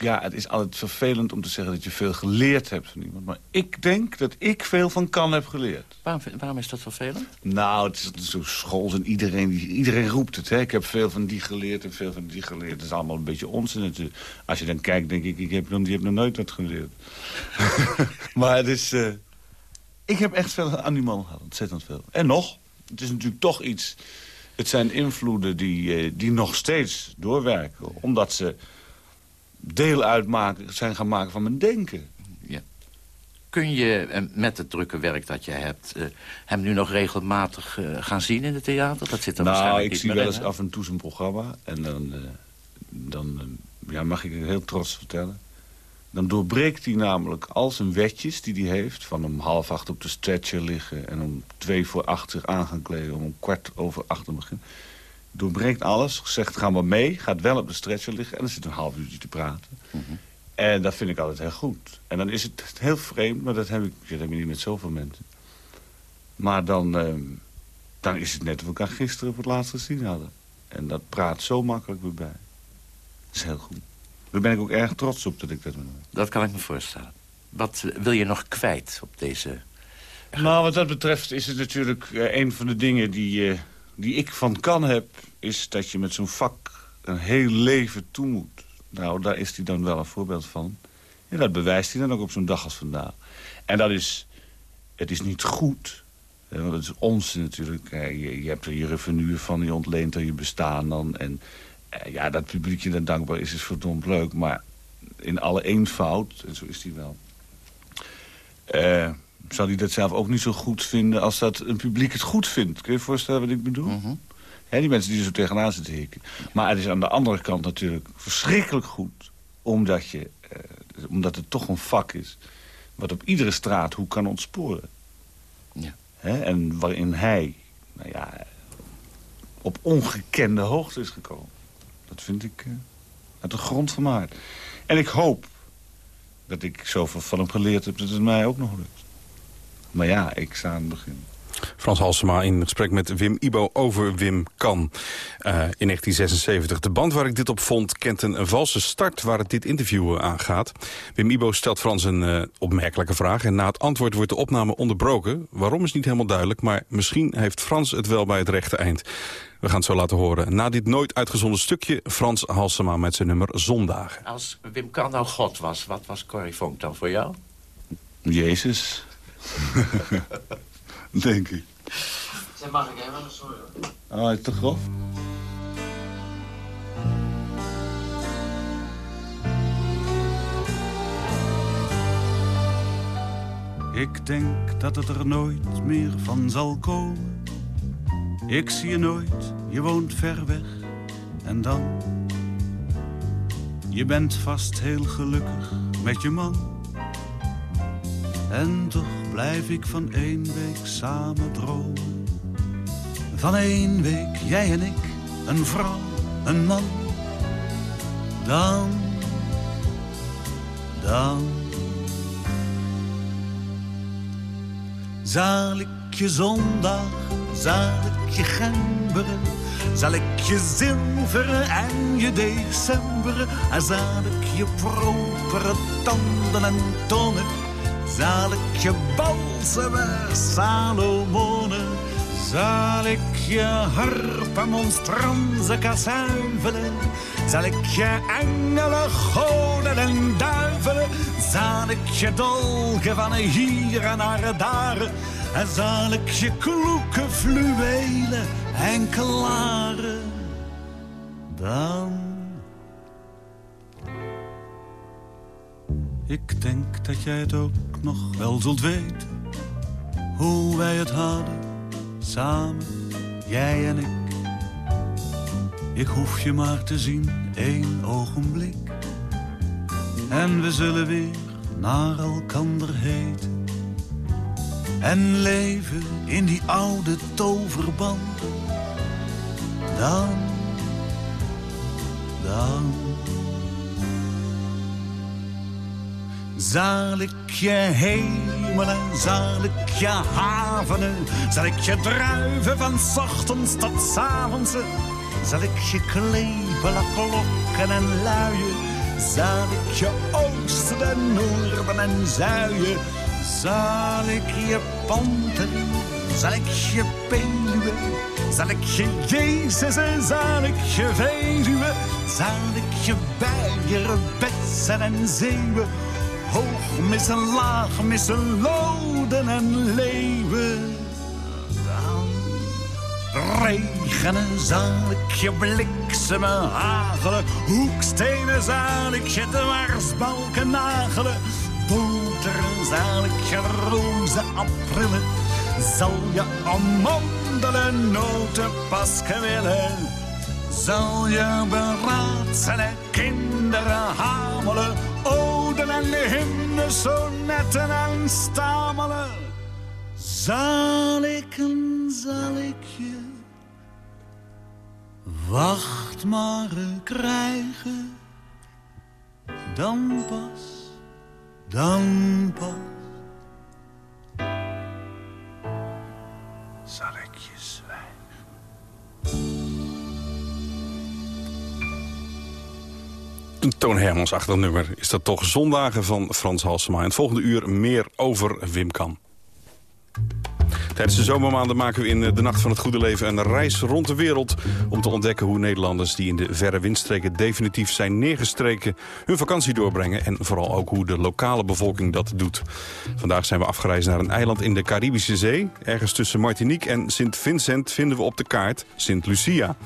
Ja, het is altijd vervelend om te zeggen dat je veel geleerd hebt van iemand. Maar ik denk dat ik veel van kan heb geleerd. Waarom, waarom is dat vervelend? Nou, het is zo schools en iedereen, iedereen roept het. Hè? Ik heb veel van die geleerd en veel van die geleerd. Het is allemaal een beetje onzin. natuurlijk. Als je dan kijkt, denk ik, ik heb, nog- die heb nog nooit wat geleerd. maar het is... eh, ik heb echt veel aan die man gehad, ontzettend veel. En nog, het is natuurlijk toch iets... Het zijn invloeden die, eh, die nog steeds doorwerken. Omdat ze deel uitmaken, zijn gaan maken van mijn denken. Kun je eh, met het drukke werk dat je hebt... eh, hem nu nog regelmatig gaan zien in het theater? Dat zit er nou, waarschijnlijk ik zie wel eens af en toe zijn programma. En dan, dan ja, mag ik het heel trots vertellen. Dan doorbreekt hij namelijk al zijn wetjes die hij heeft... van om half acht op de stretcher liggen... en om twee voor acht zich aan gaan kleden... om om kwart over acht te beginnen. Doorbreekt alles, zegt ga maar mee... gaat wel op de stretcher liggen en dan zit een half uurtje te praten. En dat vind ik altijd heel goed. En dan is het heel vreemd, maar dat heb ik, dat heb ik niet met zoveel mensen. Maar dan, ehm, dan is het net of we elkaar gisteren voor het laatst gezien hadden. En dat praat zo makkelijk weer bij. Dat is heel goed. Daar ben ik ook erg trots op dat ik dat ben. Dat kan ik me voorstellen. Wat wil je nog kwijt op deze... Nou, wat dat betreft is het natuurlijk eh, een van de dingen die, eh, die ik van kan heb... is dat je met zo'n vak een heel leven toe moet. Nou, daar is hij dan wel een voorbeeld van. En dat bewijst hij dan ook op zo'n dag als vandaag. En dat is... Het is niet goed. Want het is onzin natuurlijk. Je, je hebt er je revenue van, je ontleent er je bestaan dan. En ja, dat publiek je dan dankbaar is, is verdomd leuk. Maar in alle eenvoud, en zo is hij wel... eh, zou hij dat zelf ook niet zo goed vinden als dat een publiek het goed vindt. Kun je je voorstellen wat ik bedoel? Hè, die mensen die er zo tegenaan zitten hikken. Maar het is aan de andere kant natuurlijk verschrikkelijk goed. Omdat, je, eh, omdat het toch een vak is wat op iedere straathoek kan ontsporen. Ja. En waarin hij nou ja, op ongekende hoogte is gekomen. Dat vind ik eh, uit de grond van mijn hart. En ik hoop dat ik zoveel van hem geleerd heb dat het mij ook nog lukt. Maar ja, ik sta aan het begin. Frans Halsema in gesprek met Wim Ibo over Wim Kan eh, in 1976. De band waar ik dit op vond kent een, valse start waar het dit interview eh, aangaat. Wim Ibo stelt Frans een opmerkelijke vraag en na het antwoord wordt de opname onderbroken. Waarom is niet helemaal duidelijk, maar misschien heeft Frans het wel bij het rechte eind. We gaan het zo laten horen. Na dit nooit uitgezonden stukje Frans Halsema met zijn nummer Zondagen. Als Wim Kan nou God was, wat was Corrie Vonk dan voor jou? Jezus. Denk ik. Zeg, mag ik even? Sorry hoor. Oh, is te grof? Ik denk dat het er nooit meer van zal komen. Ik zie je nooit, je woont ver weg. En dan? Je bent vast heel gelukkig met je man. En toch blijf ik van één week samen dromen. Van één week, jij en ik, een vrouw, een man. Dan, dan. Zal ik je zondag, zal ik je gemberen, zal ik je zilveren en je decemberen, en zal ik je propere tanden en tonen, zal ik je balsemen Salomonen, zal ik je harp en monstranse kasuivelen, zal ik je engelen, goden en duivelen, zal ik je dolken van hier en naar daar, en zal ik je kloeke fluwelen en klaren. Dan Ik denk dat jij het ook nog wel zult weten. Hoe wij het hadden, samen, jij en ik. Ik hoef je maar te zien, één ogenblik. En we zullen weer naar elkander heten. En leven in die oude toverband. Dan, dan. Zal ik je hemelen, zal ik je havenen, zal ik je druiven van ochtends tot avonds, zal ik je klepelen, klokken en luien, zal ik je oosten en noorden en zuien, zal ik je panten, zal ik je peluwe, zal ik je Jezus en zal ik je veluwe, zal ik je bijen, bessen en zeeuwen, Hoog missen, laag missen, loden en leeuwen. Dan regenen zal ik je bliksemen hagelen. Hoekstenen zal ik je dwarsbalken nagelen. Zal ik je roze aprillen. Zal je amandelen notenpasken willen. Zal je beraadselen kinderen hamelen. Oden en hymnen, sonetten en stamelen. Zal ik en zal ik je wacht maar krijgen. Dan pas, dan pas. Zal ik je zwijgen. Toon Hermans achter nummer is dat toch Zondagen van Frans Halsema. In het volgende uur meer over Wim Kan. Tijdens de zomermaanden maken we in eh, de Nacht van het Goede Leven een reis rond de wereld... om te ontdekken hoe Nederlanders die in de verre windstreken definitief zijn neergestreken... hun vakantie doorbrengen en vooral ook hoe de lokale bevolking dat doet. Vandaag zijn we afgereisd naar een eiland in de Caribische Zee. Ergens tussen Martinique en Sint Vincent vinden we op de kaart Sint Lucia.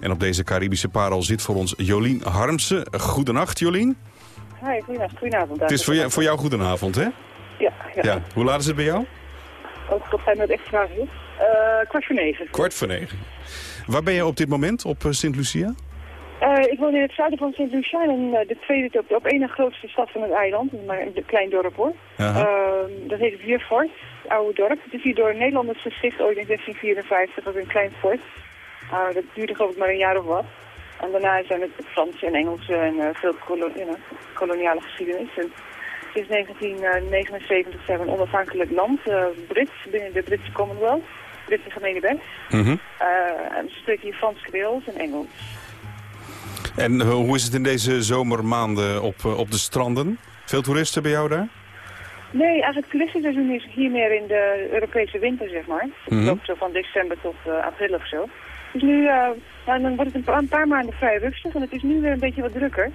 En op deze Caribische parel zit voor ons Jolien Harmsen. Goedenacht Jolien. Hi, goedenavond. goedenavond Het is voor jou, voor jou goedenavond, hè? Ja, ja. Ja. Hoe laat is het bij jou? Ook zijn dat echt vragen is. Eh, kwart voor negen. Kwart voor negen. Waar ben je op dit moment op eh, Sint Lucia? Eh, ik woon in het zuiden van Sint Lucia, en de tweede, op, op één grootste stad van het eiland. Het maar een klein dorp hoor. Ehm, dat heet Vierfort, het oude dorp. Het is hier door Nederlanders gesticht ooit in 1654 als een klein fort. Uh, dat duurde geloof ik maar een jaar of wat. En daarna zijn het Franse en Engelse en veel koloniale geschiedenis. En sinds 1979 zijn we een onafhankelijk land, eh, Brits, binnen de Britse Commonwealth. Britse gemene. Mhm. Eh, en ze spreken hier Frans, Creools en Engels. En eh, hoe is het in deze zomermaanden op, eh, op de stranden? Veel toeristen bij jou daar? Nee, eigenlijk het toeristenseizoen is hier meer in de Europese winter, zeg maar. Het Mhm. zo van december tot eh, april of zo. Dus nu, eh, nou, dan wordt het een paar, een paar maanden vrij rustig en het is nu weer een beetje wat drukker.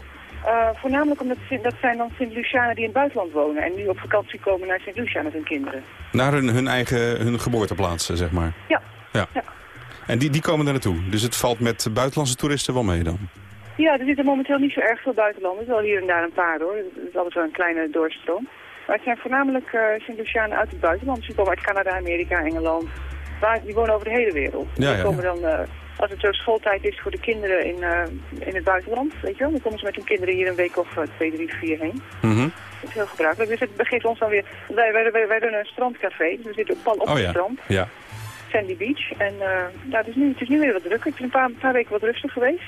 Eh, voornamelijk omdat dat zijn dan Sint-Lucianen die in het buitenland wonen en nu op vakantie komen naar Sint-Lucia met hun kinderen. Naar hun, hun eigen hun geboorteplaats, zeg maar. Ja. ja. En die, die komen daar naartoe. Dus het valt met buitenlandse toeristen wel mee dan? Ja, er zitten momenteel niet zo erg veel buitenlanders. Wel hier en daar een paar hoor. Het is altijd wel een kleine doorstroom. Maar het zijn voornamelijk eh Sint-Lucianen uit het buitenland. Ze komen uit Canada, Amerika, Engeland. Waar, die wonen over de hele wereld. Ja, die ja, komen dan, eh, als het zo schooltijd is voor de kinderen in, eh, in het buitenland, weet je wel. Dan komen ze met hun kinderen hier een week of eh, twee, drie, vier heen. Mhm. Dat is heel gebruikelijk. Dus het geeft ons dan weer... Wij, wij, wij, wij doen een strandcafé, dus we zitten ook pal op Oh het ja. strand. Ja. Sandy Beach. En ja, het, is nu, het is nu weer wat drukker. Het is een paar, paar weken wat rustig geweest.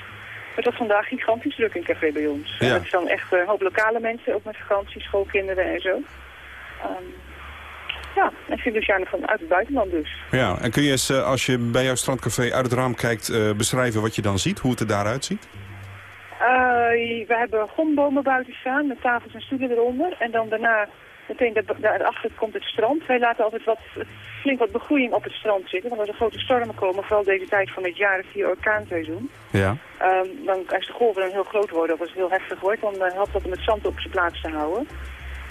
Maar het was vandaag gigantisch druk in café bij ons. Ja. En dat is dan echt een hoop lokale mensen, ook met vakantie, schoolkinderen en zo. Ehm, ja, en Sint-Lucianen van uit het buitenland dus. ja. En kun je eens, eh, als je bij jouw strandcafé uit het raam kijkt, eh, beschrijven wat je dan ziet? Hoe het er daaruit ziet? Eh, we hebben gombomen buiten staan met tafels en stoelen eronder. En dan daarna, meteen daar- daarachter komt het strand. Wij laten altijd wat, flink wat begroeiing op het strand zitten. Want als er grote stormen komen, vooral deze tijd van het jaar, is hier orkaanseizoen. Ja. Ehm, dan, als de golven dan heel groot worden of als het heel heftig wordt, dan helpt dat om het zand op zijn plaats te houden.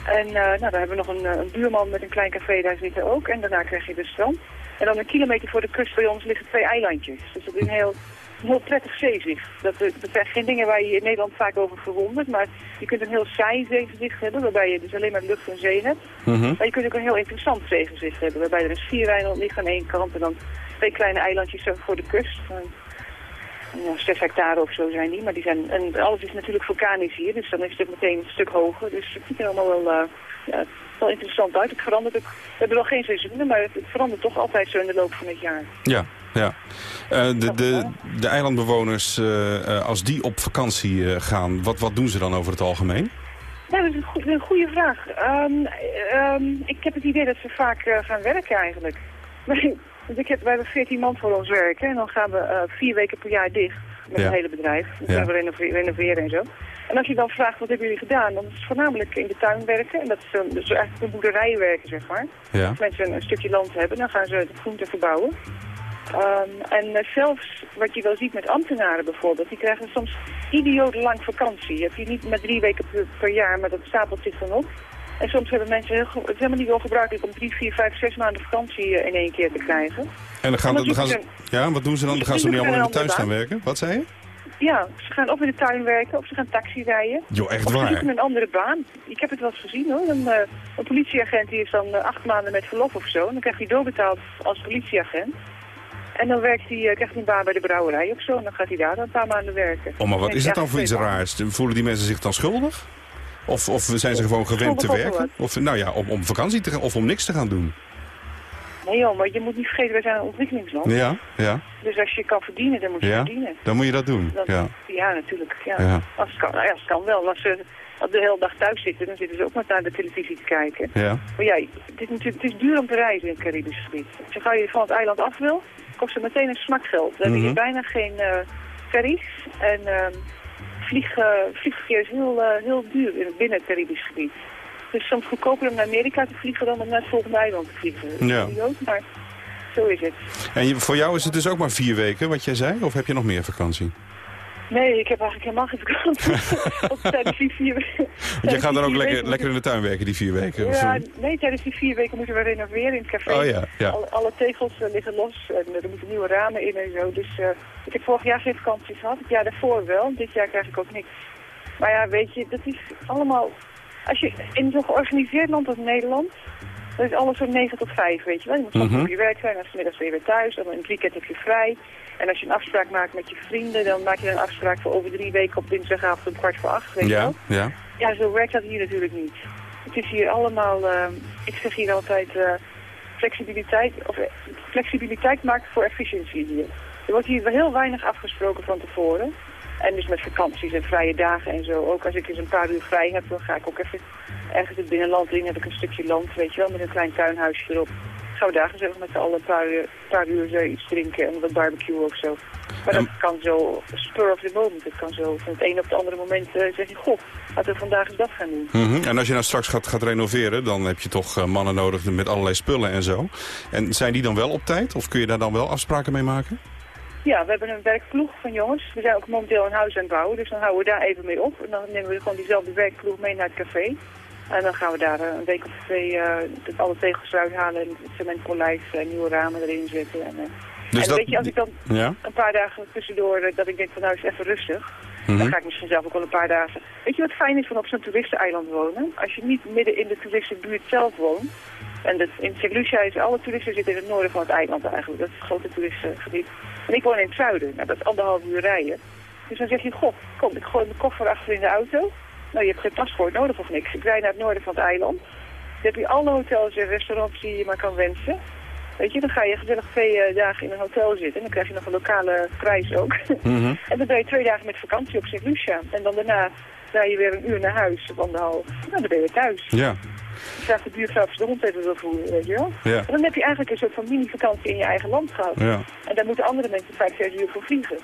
En eh, nou, dan hebben we nog een, eh, een buurman met een klein café daar zitten ook. En daarna krijg je de strand. En dan een kilometer voor de kust bij ons liggen twee eilandjes. Dus dat is een heel, een heel prettig zeezicht. Dat, eh, dat zijn geen dingen waar je in Nederland vaak over verwondert. Maar je kunt een heel saai zeegezicht hebben, waarbij je dus alleen maar lucht en zee hebt. Mhm. Maar je kunt ook een heel interessant zeegezicht hebben, waarbij er een schiereiland ligt aan één kant en dan twee kleine eilandjes voor de kust. En, ja, 6 hectare of zo zijn die, maar die zijn, en alles is natuurlijk vulkanisch hier, dus dan is het meteen een stuk hoger. Dus het ziet er allemaal wel, eh, ja, wel interessant uit. Het verandert ook, we hebben wel geen seizoenen, maar het, het verandert toch altijd zo in de loop van het jaar. Ja, ja. Eh, de, de, de eilandbewoners, eh, eh, als die op vakantie eh, gaan, wat, wat doen ze dan over het algemeen? Ja, dat is een, goe- een goede vraag. Ehm, ehm, ik heb het idee dat ze vaak eh, gaan werken eigenlijk. Want ik heb, wij hebben 14 man voor ons werken en dan gaan we eh, vier weken per jaar dicht met Ja. het hele bedrijf. Dan gaan we renove- renoveren en zo. En als je dan vraagt wat hebben jullie gedaan, dan is het voornamelijk in de tuin werken. En dat is, dus eigenlijk een boerderij werken, zeg maar. Ja. Als mensen een, stukje land hebben, dan gaan ze de groente verbouwen. Ehm, en eh, zelfs wat je wel ziet met ambtenaren bijvoorbeeld, die krijgen soms idioot lang vakantie. Je hebt hier niet maar drie weken per, per jaar, maar dat stapelt zich dan op. En soms hebben mensen, heel, het is helemaal niet wel gebruikelijk om drie, vier, vijf, zes maanden vakantie eh, in één keer te krijgen. En dan gaan, En dan gaan ze, ja, wat doen ze dan? Dan gaan ze Die niet allemaal in de tuin staan werken? Wat zei je? Ja, ze gaan of in de tuin werken of ze gaan taxi rijden. Jo, echt of ze waar? zoeken een andere baan. Ik heb het wel eens gezien hoor. Een, eh, een politieagent die is dan eh, acht maanden met verlof of zo. En dan krijgt hij doorbetaald als politieagent. En dan werkt hij, krijgt hij een baan bij de brouwerij of zo. En dan gaat hij daar dan een paar maanden werken. Oh, maar wat Dan is het dan voor iets raars? Voelen die mensen zich dan schuldig? Of, of zijn ze gewoon gewend te werken? Of nou ja, om, om vakantie te gaan of om niks te gaan doen? Nee joh, maar je moet niet vergeten, wij zijn een ontwikkelingsland. Ja, ja, Dus als je kan verdienen, dan moet je ja. verdienen. Dan moet je dat doen. Dan- Ja. ja, natuurlijk. Ja. Ja. Als het kan, nou ja, als het kan wel. Als ze de hele dag thuis zitten, dan zitten ze ook maar naar de televisie te kijken. Ja. Maar ja, het is natuurlijk het is duur om te reizen in het Caribisch gebied. Als je je van het eiland af wil, kost het meteen een smakgeld. Dan heb je Mhm. bijna geen eh ferries. En ehm vlieg, eh, vliegverkeer is heel, eh, heel duur in, binnen het Caribisch gebied. Het is soms goedkoper om naar Amerika te vliegen dan om naar het volgende eiland te vliegen. Dat is Ja. maar zo is het. En voor jou is het dus ook maar vier weken, wat jij zei? Of heb je nog meer vakantie? Nee, ik heb eigenlijk helemaal geen vakantie. Tijdens die vier weken. Want je gaat dan ook lekker, lekker in de tuin werken die vier weken? of Ja, zo? nee, tijdens die vier weken moeten we renoveren in het café. Oh ja, ja. Alle, alle tegels eh, liggen los en er moeten nieuwe ramen in en zo. Dus eh, ik heb vorig jaar geen vakantie gehad. Het jaar daarvoor wel. Dit jaar krijg ik ook niks. Maar ja, weet je, dat is allemaal... Als je in zo'n georganiseerd land als Nederland... Dan is alles van 9 tot 5, weet je wel. Je moet soms Mhm. op je werk zijn, en ben je weer thuis. Dan in het weekend heb je vrij. En als je een afspraak maakt met je vrienden, dan maak je een afspraak voor over drie weken op dinsdagavond om kwart voor acht, weet je Ja, wel. ja. Ja, zo werkt dat hier natuurlijk niet. Het is hier allemaal, eh, ik zeg hier altijd, eh, flexibiliteit, of, eh, flexibiliteit maakt voor efficiëntie hier. Er wordt hier heel weinig afgesproken van tevoren. En dus met vakanties en vrije dagen en zo. Ook als ik eens een paar uur vrij heb, dan ga ik ook even ergens het binnenland in. Heb ik een stukje land, weet je wel, met een klein tuinhuisje erop. Gaan we daar gezellig met z'n allen een paar, uur- paar uur zo iets drinken en wat barbecue of zo. Maar dat kan zo spur of the moment. Het kan zo van het ene op het andere moment uh, zeg je, goh, laten we vandaag eens dat gaan doen. Mhm. En als je nou straks gaat, gaat renoveren, dan heb je toch eh, mannen nodig met allerlei spullen en zo. En zijn die dan wel op tijd? Of kun je daar dan wel afspraken mee maken? Ja, we hebben een werkploeg van jongens. We zijn ook momenteel een huis aan het bouwen, dus dan houden we daar even mee op. En dan nemen we gewoon diezelfde werkploeg mee naar het café. En dan gaan we daar eh, een week of twee de- alle tegels eruit halen en cementpolijs en nieuwe ramen erin zetten. En, eh, Dus en dat- weet je, als ik dan Ja? een paar dagen tussendoor dat ik denk van nou is even rustig. Mhm. Dan ga ik misschien zelf ook wel een paar dagen. Weet je wat fijn is van op zo'n toeristeneiland wonen? Als je niet midden in de toeristenbuurt zelf woont. En dat, in St. Lucia is alle toeristen zitten in het noorden van het eiland eigenlijk. Dat is het grote toeristengebied. En ik woon in het zuiden. Nou, dat is anderhalf uur rijden. Dus dan zeg je, goh, kom, ik gooi mijn koffer achter in de auto. Nou, je hebt geen paspoort nodig of niks. Ik rijd naar het noorden van het eiland. Dan heb je alle hotels en restaurants die je maar kan wensen. Weet je, dan ga je gezellig twee eh, dagen in een hotel zitten. En dan krijg je nog een lokale prijs ook. Mhm. En dan ben je twee dagen met vakantie op St. Lucia. En dan daarna rij je weer een uur naar huis of anderhalf. Nou, dan ben je weer thuis. Ja. Je vraagt de buurvrouw of ze de hond even wil voeren, weet je wel. Ja. En dan heb je eigenlijk een soort van mini-vakantie in je eigen land gehad. Ja. En daar moeten andere mensen vijf, zes uur voor vliegen.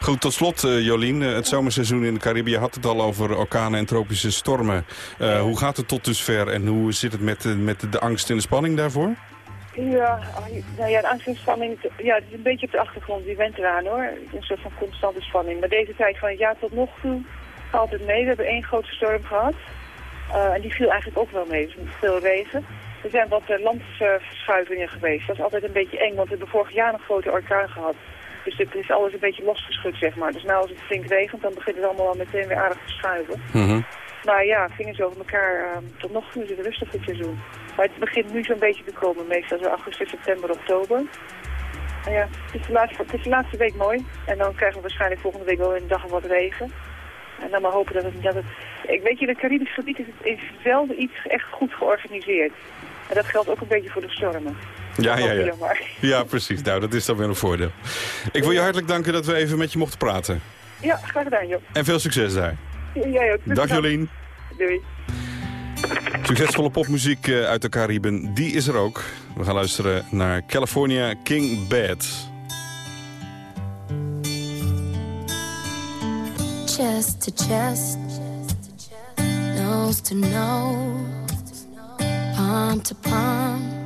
Goed, tot slot eh, Jolien. Eh, het zomerseizoen in de Caribië had het al over orkanen en tropische stormen. Eh, hoe gaat het tot dusver en hoe zit het met, de- met de angst en de spanning daarvoor? Ja, ah, nou ja, de angst en spanning, ja, het is een beetje op de achtergrond, die went eraan hoor. Een soort van constante spanning. Maar deze tijd van het jaar tot nog toe valt het mee. We hebben één grote storm gehad. Eh, en die viel eigenlijk ook wel mee, dus met veel regen. Er zijn wat uh, landverschuivingen geweest. Dat is altijd een beetje eng, want we hebben vorig jaar een grote orkaan gehad. Dus het is alles een beetje losgeschud, zeg maar. Dus nou als het flink regent, dan begint het allemaal al meteen weer aardig te schuiven. Maar ja, vingers over elkaar. eh, tot nog toe is het rustig dit seizoen. Maar het begint nu zo'n beetje te komen. Meestal zo augustus, september, oktober. En ja, het is, de laatste, het is de laatste week mooi. En dan krijgen we waarschijnlijk volgende week wel een dag wat regen. En dan maar hopen dat het... Dat het ik weet je, het Caribisch gebied is, is zelden iets echt goed georganiseerd. En dat geldt ook een beetje voor de stormen. Ja, ja, ja. Ja, precies. Nou, dat is dan weer een voordeel. Ik wil je hartelijk danken dat we even met je mochten praten. Ja, graag gedaan, joh. En veel succes daar. Jij ook. Dag Jolien. Doei. Succesvolle popmuziek eh, uit de Cariben, die is er ook. We gaan luisteren naar California King Bad. chest to chest, nose to nose, palm to palm.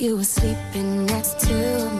You were sleeping next to me,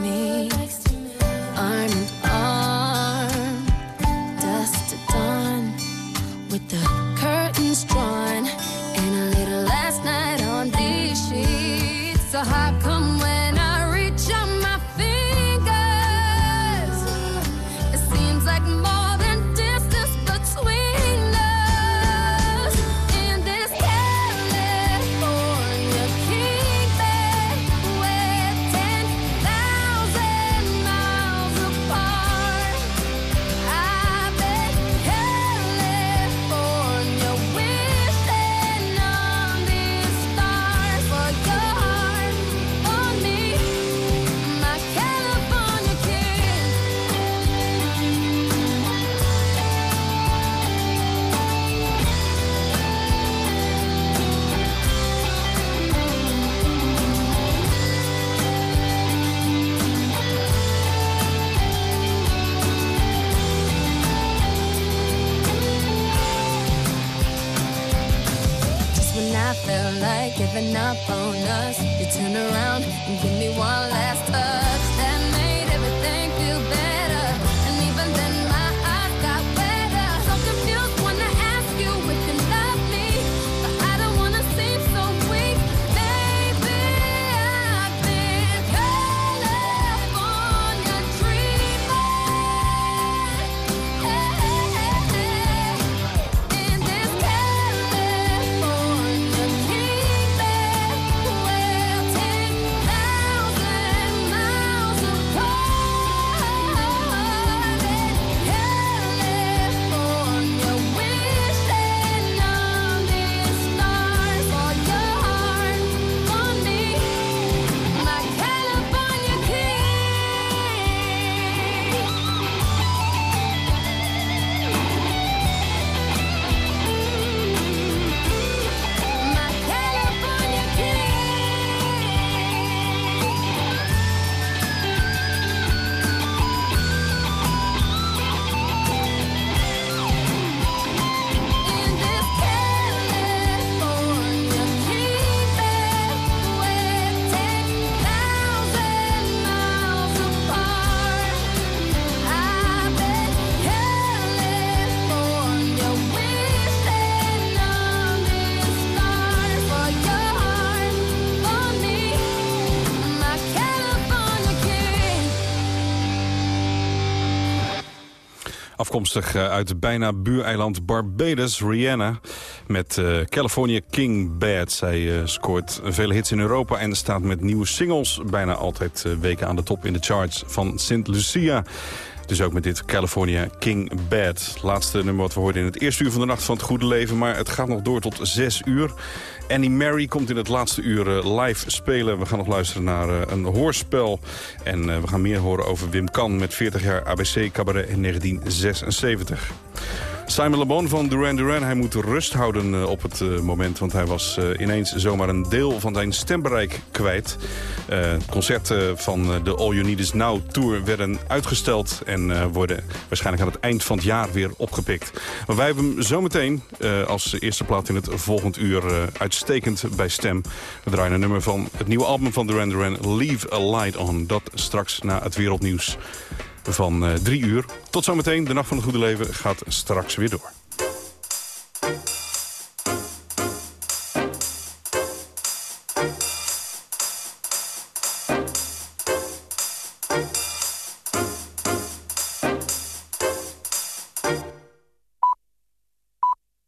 Afkomstig eh, uit bijna buureiland Barbados, Rihanna. Met eh, California King Bad. Zij eh, scoort vele hits in Europa en staat met nieuwe singles... bijna altijd weken aan de top in de charts van St. Lucia. Dus ook met dit California King Bad. Laatste nummer wat we hoorden in het eerste uur van de Nacht van het Goede Leven. Maar het gaat nog door tot zes uur. Annie Mary komt in het laatste uur eh, live spelen. We gaan nog luisteren naar eh, een hoorspel. En eh, we gaan meer horen over Wim Kan met 40 jaar ABC Cabaret in 1976. Simon Le Bon van Duran Duran, hij moet rust houden eh, op het eh, moment... want hij was eh, ineens zomaar een deel van zijn stembereik kwijt. Concerten van de All You Need Is Now Tour werden uitgesteld... en worden waarschijnlijk aan het eind van het jaar weer opgepikt. Maar wij hebben hem zometeen als eerste plaat in het volgend uur uitstekend bij Stem. We draaien een nummer van het nieuwe album van Duran Duran, Leave a Light On. Dat straks na het wereldnieuws van eh, drie uur. Tot zometeen, de Nacht van het Goede Leven gaat straks weer door.